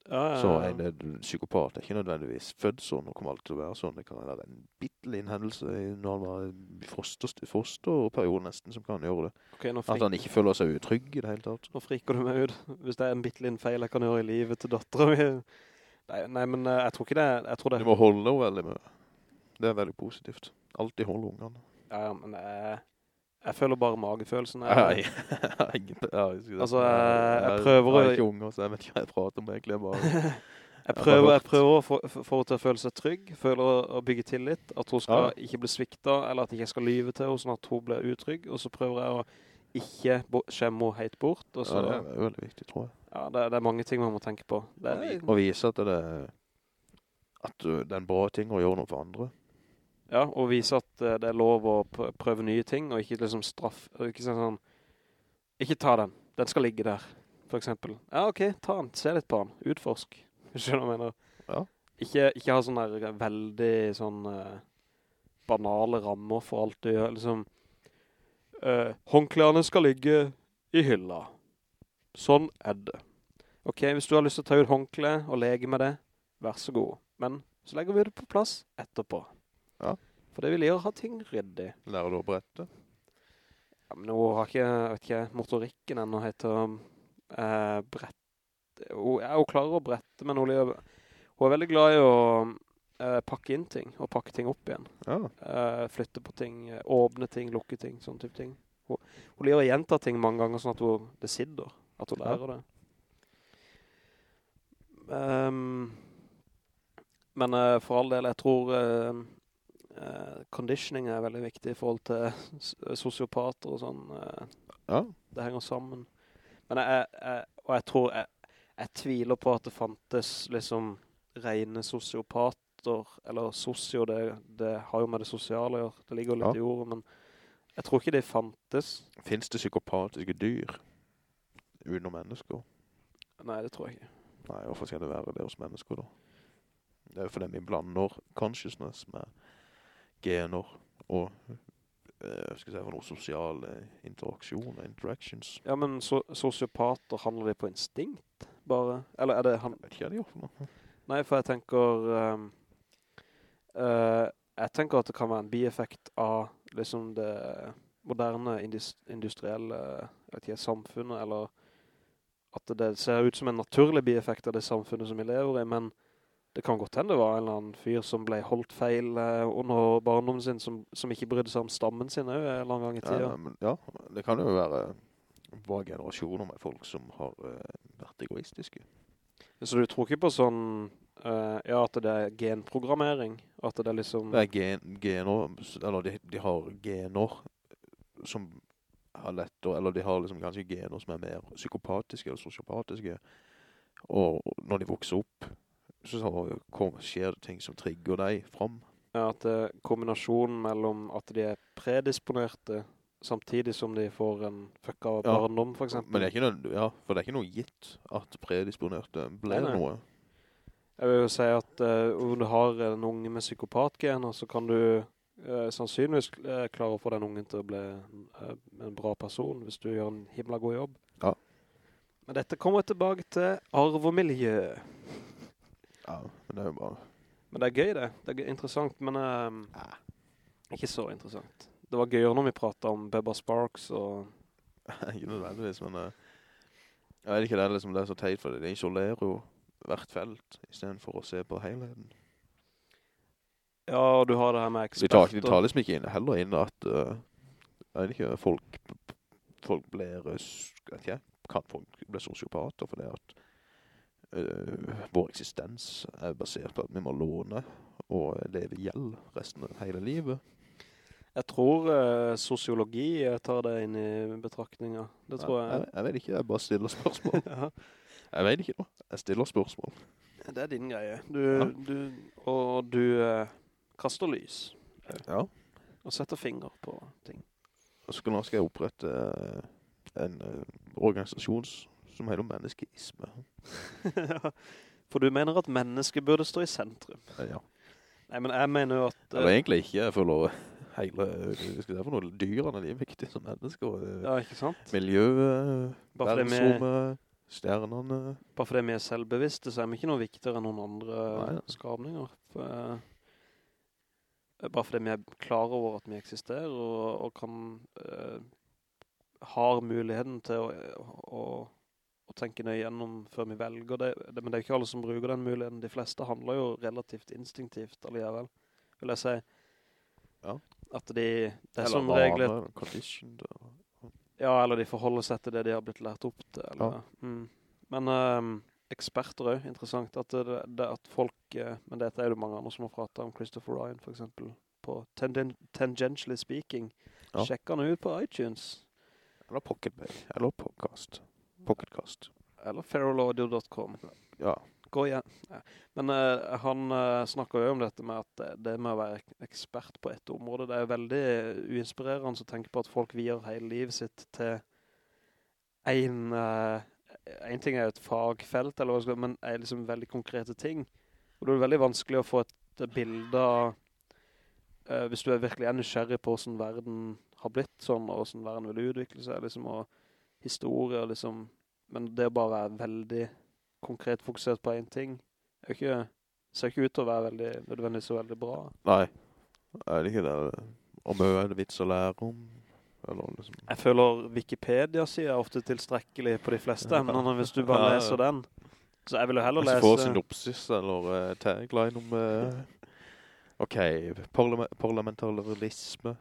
Ja, ja, Så en eh, psykopat er ikke nødvendigvis født sånn, og kommer alltid til å være sånn. Det kan være en bitteliten hendelse når han var i foster, fosterperioden nesten som kan gjøre det. Okay, frik... At han ikke føler seg utrygg i det hele tatt. nå friker du meg ut. Hvis det er en bitteliten feil jeg kan gjøre i livet til datteren min. Nei, nei, men eh, jeg tror ikke det. Jeg tror det. Du må holde henne veldig mye. Det er veldig positivt. Alltid holde ungene. Ja, men jeg, jeg føler bare magefølelsen. Ja, (laughs) Jeg, ja, Altså, jeg- prøver Jeg er ikke ung, så jeg vet ikke hva jeg prater om egentlig. Jeg (laughs) prøver, jeg prøver å få, henne til å føle seg trygg, føler å, bygge tillit, at hun skal Ja. ikke bli sviktet, eller at jeg ikke skal lyve til henne, sånn at hun blir utrygg, og så prøver jeg å ikke skjemme henne helt bort, ja, ja, det er veldig viktig, tror jeg. det, det er mange ting man må tenke på. Det er, Å vise at det, er- at uh, det er en bra ting å gjøre noe for andre. Ja, og vise at eh, det er lov å prøve nye ting, og ikke liksom straff, ikke sånn sånn, ikke ta den, den skal ligge der, for eksempel. Ja, ok, ta den, se litt på den, utforsk. (laughs) Skjønner du hva jeg mener? Ja. Ikke, ikke ha sånne der veldig sånn uh, banale rammer for alt du gjør. Liksom, uh, håndklærne skal ligge i hylla. Sånn er det. Ok, hvis du har lyst til å ta ut håndkle og lege med det, vær så god. Men så legger vi det på plass etterpå. Ja. For det vil å ha ting ryddig. Lærer du å brette? Ja, men hun har ikke, jeg vet ikke, motorikken ennå heter eh, brett. Hun, ja, hun klarer å brette, men hun, hun er veldig glad i å eh, pakke inn ting, og pakke ting opp igjen. Ja. Eh, flytte på ting, åpne ting, lukke ting, sånne type ting. Hun, hun liker å gjenta ting mange ganger sånn at hun, det sitter, at hun lærer det. Um, men eh, for all del, jeg tror eh, conditioning er veldig viktig i forhold til s- sosiopater og sånn. eh, Ja, det henger sammen. Men jeg, jeg, og jeg tror, jeg, jeg tviler på at det fantes liksom rene sosiopater, eller sosio, det, det har jo med det sosiale å gjøre, det ligger jo litt Ja. i ordet, men jeg tror ikke det fantes. finnes det psykopatiske dyr under mennesker? Nei, det tror jeg ikke. Nei, hvorfor skal det være det hos mennesker da? Det er jo fordi vi blander consciousness med gener og eh, skal si noen noe sosiale interaksjoner, interactions. Ja, men so sosiopater handler de på instinkt, bare? Eller er det han... Jeg vet ikke hva de gjør for noe. Nei, for jeg tenker... Um, uh, jeg tenker at det kan være en bieffekt av liksom det moderne indus industrielle ikke, samfunnet, eller at det ser ut som en naturlig bieffekt av det samfunnet som vi lever i, men det kan godt hende det var en eller annen fyr som ble holdt feil eh, under barndommen sin, som, som ikke brydde seg om stammen sin også, en lang gang i tida. Ja, men, ja, det kan jo være hva generasjoner med folk som har eh, vært egoistiske. Så du tror ikke på sånn, eh, ja, at det er genprogrammering, at det er liksom... Det er gen, gener, eller de, de har gener som har lettere, eller de har liksom kanskje gener som er mer psykopatiske eller sosiopatiske. Og når de vokser opp, så, kom, skjer det ting som trigger deg fram. Ja, at er kombinasjonen mellom at de er predisponerte, samtidig som de får en fucka Ja, barndom, for eksempel. Men det er ikke noe, ja, for det er ikke noe gitt at predisponerte ble Nei, nei. noe. Jeg vil jo si at uh, om du har en unge med psykopatgener, så kan du uh, sannsynligvis klare å få den ungen til å bli en bra person, hvis du gjør en himla god jobb. Ja. Men dette kommer tilbake til arv og miljø. Ja, men det er jo bare... Men det er gøy det. Det er interessant, men eh, ikke så interessant. Det var gøyere når vi pratet om Bebba Sparks og... (laughs) ikke nødvendigvis, men Uh, jeg vet ikke, det er liksom det er så teit, for det isolerer jo hvert felt, i stedet for å se på helheten. Ja, og du har det her med De eksperter. tar, de tar liksom ikke inn, heller inn at, uh, jeg vet ikke, folk, folk blir, vet ikke, kan folk bli sosiopater for det at vår eksistens er basert på at vi må låne og leve gjeld resten av hele livet. Jeg tror eh, sosiologi eh, tar det inn i betraktninger. Det tror jeg, jeg. jeg vet ikke, jeg bare stiller spørsmål. (laughs) ja, Jeg vet ikke noe, jeg stiller spørsmål. det er din greie. Du, Ja. du, og du eh, kaster lys Ja. og setter finger på ting. Og så nå skal jeg opprette eh, en organisasjons organisasjon som hele menneskeisme. (laughs) For du mener at mennesket burde stå i sentrum. Eh, Ja. Nei, men jeg mener jo at... Det Eller egentlig ikke, jeg føler hele, hva skal si for noe, dyrene de er viktige som mennesker. eh, ja, ikke sant? Miljøet, verdensrommet, stjernene. bare fordi vi er selvbevisste, så er vi ikke noe viktigere enn noen andre Nei. skapninger. For, eh, bare fordi vi er klare over at vi eksisterer, og, og kan uh, har muligheten til å, å, å tenke nøye gjennom før vi velger det. det. Men det er jo ikke alle som bruker den muligheten. De fleste handler jo relativt instinktivt alligevel, vil jeg si. Ja. At de, det er Eller som regel conditioned. og- Ja, eller de forholder seg til det de har blitt lært opp til. Eller, mm. Men um, eksperter er jo interessant. At, det, det, at folk, eh, men dette er det mange andre som har pratet om, Christopher Ryan for eksempel, på tenden, Tangentially Speaking. Ja. Sjekk han ut på iTunes, Eller Pocketbay, eller Podcast. Pocketcast. eller feralaudio.com. Ja, Gå igjen. Ja. Men uh, han uh, snakker jo om dette med at det, det med å være ekspert på et område, det er veldig uinspirerende å tenke på at folk vier hele livet sitt til en, uh, en ting er et fagfelt, eller hva skal, men er liksom veldig konkrete ting. Og det er veldig vanskelig å få et bilde av, eh, hvis du er virkelig er nysgjerrig på hvordan verden har blitt sånn, og hvordan verden vil utvikle seg, liksom, og historier, liksom. Men det å bare være veldig konkret fokusert på en ting, er ikke, ser ikke ut til å være veldig, nødvendigvis så veldig bra. nei. Er det ikke det? Om det er det vits å lære om? Eller liksom... Jeg føler Wikipedia-siden er ofte tilstrekkelig på de fleste Ja. emnerne, hvis du bare leser den. Så jeg vil jo heller Hvis du får lese... synopsis eller uh, tagline om... Uh, ok, parlament parlamentarisme.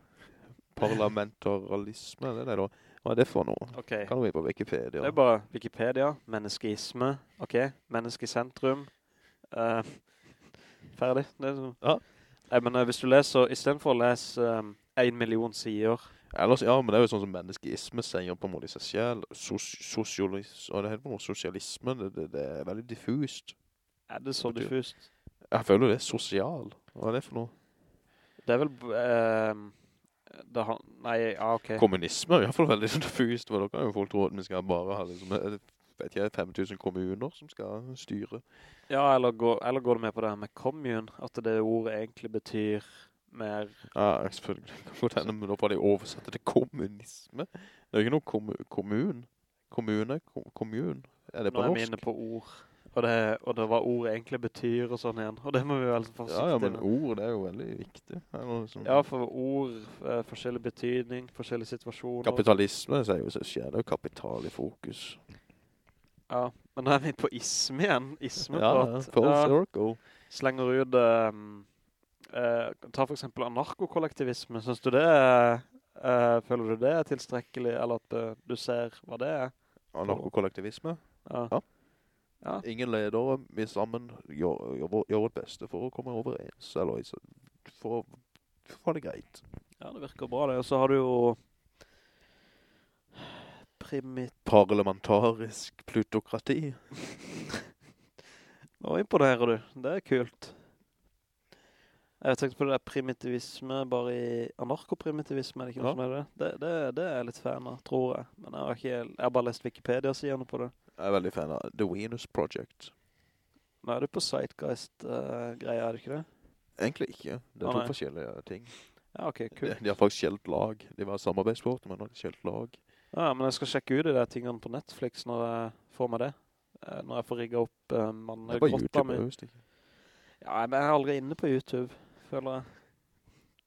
Parlamentaralisme, det er det da. Hva er det for noe? Ok, Kan vi på Wikipedia? det er bare Wikipedia, menneskeisme, ok, menneskesentrum, uh, ferdig. Det er så. Ja. Nei, men eh, hvis du leser, i stedet for å lese um, en million sider, Ellers, ja, men det er jo sånn som menneskeisme sier på en måte i seg selv. Sos sosialis og det heter sosialisme, det, det, det er veldig diffust. er det så diffust? Jeg føler det er sosial. Hva er det for noe? Det er vel, um, det har, nei, ja, ok. Kommunisme er i hvert fall veldig (laughs) diffust, for da kan jo folk tro at vi skal bare ha liksom, vet ikke, 5000 kommuner som skal styre. Ja, eller går, eller går det med på det her med kommun, at det ordet egentlig betyr mer, Ja, selvfølgelig. Hende, men da får de oversette til kommunisme. Det er jo ikke noe kom, kommun. Kommune, kom kommun. Er det på norsk? nå er vi inne på ord, og det, og det hva ord egentlig betyr og sånn igjen, og det må vi jo altså Ja, forsiktig ja, men ord, det er jo veldig viktig. Sånn- Ja, for ord, eh, forskjellig betydning, forskjellige situasjoner. Kapitalisme sier jo seg selv, det er jo kapital i fokus. Ja, men nå er vi på isme igjen. Isme Ja, ja, full ja, circle. slenger ut um, eh, Ta for eksempel anarkokollektivisme. Synes du det er, eh, føler du det er tilstrekkelig, eller at eh, du ser hva det er? Anarkokollektivisme. Ja. Ja. Ja, Ingen ledere, vi sammen gjør, gjør, gjør vårt beste for å komme overens, eller for for å få det greit. ja, det virker bra det. Og så har du jo primit... Parlamentarisk plutokrati. (laughs) Nå imponerer du. Det er kult. Jeg tenkte på det der primitivisme, bare i anarkoprimitivisme, er det ikke noe Ja. som er det? Det, det? det er jeg litt fan av, tror jeg. Men jeg har, ikke, jeg har bare lest Wikipedia Siden på det. Jeg er veldig fan av The Venus Project. Nå er du på Sightgeist-greia, er det ikke det? Egentlig ikke. Det er er to nei. forskjellige ting. Ja, ok, (laughs) kult. de har faktisk skjelt lag. De var samarbeidspartner, men de har skjelt lag. Ja, men jeg skal sjekke ut de der tingene på Netflix når jeg får meg det. Eh, Når jeg får rigget opp uh, Det er mannegrotta YouTube. mi. husker ikke. Ja, men jeg er aldri inne på YouTube, føler jeg.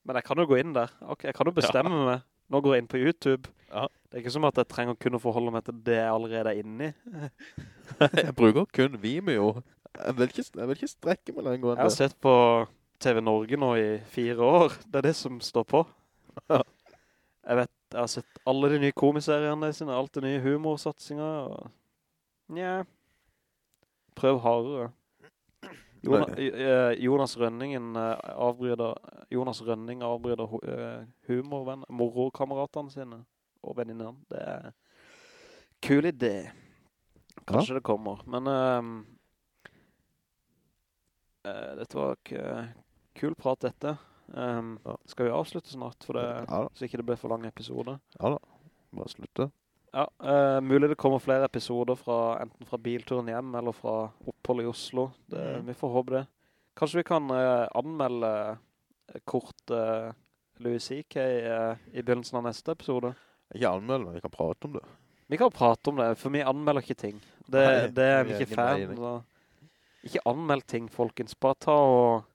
Men jeg kan jo gå inn der. Ok, jeg kan jo (laughs) bestemme meg. Nå går jeg inn på YouTube. Ja. Det er ikke som at jeg trenger å kunne forholde meg til det jeg allerede er inne i. (laughs) jeg bruker kun Vimeo. Jeg vil ikke, jeg vil ikke strekke meg lenger Jeg har sett på TV Norge nå i fire år. Det er det som står på. Ja. Jeg vet, jeg har sett alle de nye komiseriene sine, alt de nye humorsatsinger. Og... Nja. Prøv hardere. Jonas, eh, Jonas Rønningen avbryder Jonas Rønning avbryder hu- eh, humorvenn, morokameratene sine og venninnene. Det er kul idé. Kanskje det kommer, men uh, uh, dette var kul prat dette. Um, Ja. Skal vi avslutte snart, for det, Ja så ikke det blir for lang episode? ja da. Bare slutte. Ja, uh, mulig det kommer flere episoder fra, enten fra bilturen hjem eller fra opphold i Oslo. Det, mm. Vi får håpe det. Kanskje vi kan eh, anmelde kort Louis C.K. i begynnelsen av neste episode. Ikke anmeld, men vi kan prate om det. Vi kan prate om det, for vi anmelder ikke ting. Det, Nei, det er vi ikke fan Da. Ikke anmeld ting, folkens. Bare ta og...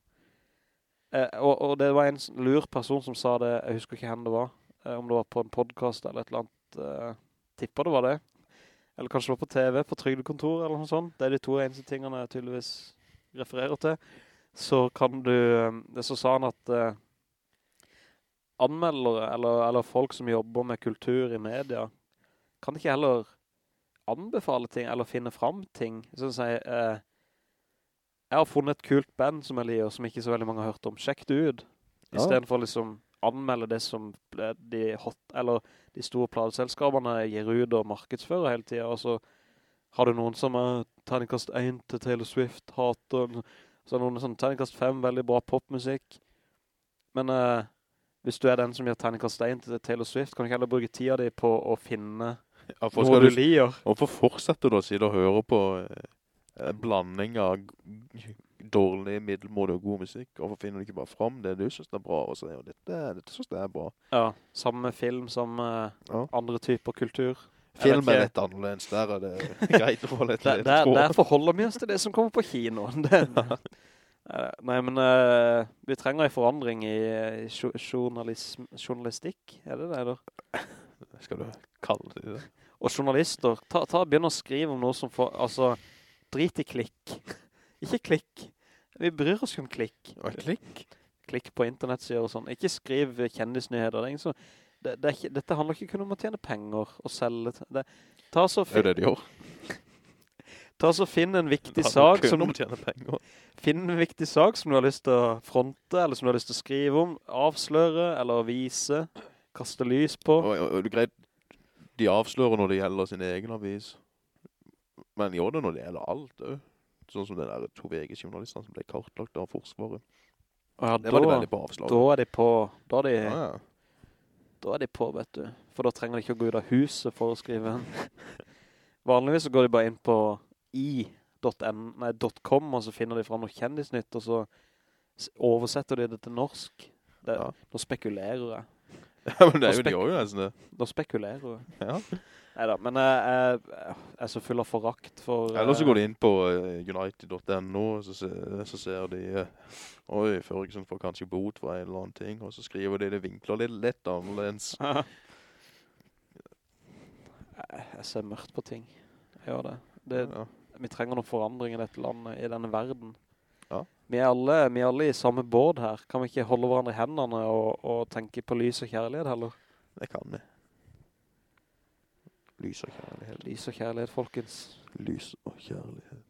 Eh, og, og det var en lur person som sa det, jeg husker ikke hvem det var, eh, om det var på en podcast eller et eller annet, eh, tipper det var det. Eller kanskje det var på TV, på trygdekontor eller noe sånt. Det er de to eneste tingene jeg tydeligvis refererer til. Så kan du, eh, det så sa han at eh, anmeldere, eller, eller folk som jobber med kultur i media, kan ikke heller anbefale ting, eller finne fram ting. Sånn si, eh, jeg har funnet et kult band som jeg liker, som ikke så veldig mange har hørt om. Sjekk det ut. I Ja. stedet for å liksom anmelde det som de hot, eller de store pladeselskapene gir ut og markedsfører hele tiden. Og så har du noen som er terningkast 1 til Taylor Swift, hater. Så er det noen som terningkast 5, veldig bra popmusikk. Men eh, hvis du er den som gir terningkast 1 til Taylor Swift, kan du ikke heller bruke tida di på å finne Hvorfor noe du du, liker. hvorfor fortsetter du å sitte og høre på eh, blanding av dårlig, middelmådig og god musikk? Hvorfor finner du ikke bare fram det du synes er bra, og så dette, dette synes det er bra. Ja, samme film, som eh, Ja. andre typer kultur. Film er litt annerledes, der er det (laughs) greit å få litt Der, litt der, tråd. der forholder vi oss til det som kommer på kinoen. (laughs) Det, nei, men uh, vi trenger en forandring i, journalistikk, er det det? Da? (laughs) Skal du kalle det det? Og journalister, ta, ta begynn å skrive om noe som får, altså, drit i klikk. (laughs) ikke klikk. Vi bryr oss om klikk. Og klikk. klikk på internettsider og sånn. Ikke skriv kjendisnyheter. Det er som, det, det er ikke, dette handler ikke kun om å tjene penger og selge. Det, ta så Det er det de gjør. (laughs) Ta så finn en viktig sak som, penger. finn en viktig sak som du har lyst til å fronte, eller som du har lyst til å skrive om, avsløre, eller vise, kaste lys på. Og, og, og er greit, de avslører når det gjelder sin egen avis. Men gjør det når det gjelder alt, også. Sånn som den der to VG-journalistene som ble kartlagt av Forsvaret. Ja, Det var de veldig på avslag. da er de på, da er de, Ja, ja. da er de på, vet du. For da trenger de ikke å gå ut av huset for å skrive en. (laughs) Vanligvis så går de bare inn på nei, .com, og så finner de fram noe kjendisnytt, og så oversetter de det til norsk. Det, Ja. Nå spekulerer jeg. (laughs) Ja, men det er jo, de også, nesten det. Nå spekulerer jeg. Ja. Neida, men jeg, jeg, jeg er så full av forakt for... Eller så eh, går de inn på united.no, så, så ser de, eh, oi, Førgesen får kanskje bot for en eller annen ting, og så skriver de det vinkler litt lett annerledes. (laughs) jeg, jeg ser mørkt på ting. Jeg gjør det. det Ja. Vi trenger noen forandring i dette landet, i denne verden. Ja. Vi er alle, vi er alle i samme båd her. Kan vi ikke holde hverandre i hendene og, og tenke på lys og kjærlighet heller? Det kan vi. Lys og kjærlighet. Lys og kjærlighet, folkens. Lys og kjærlighet.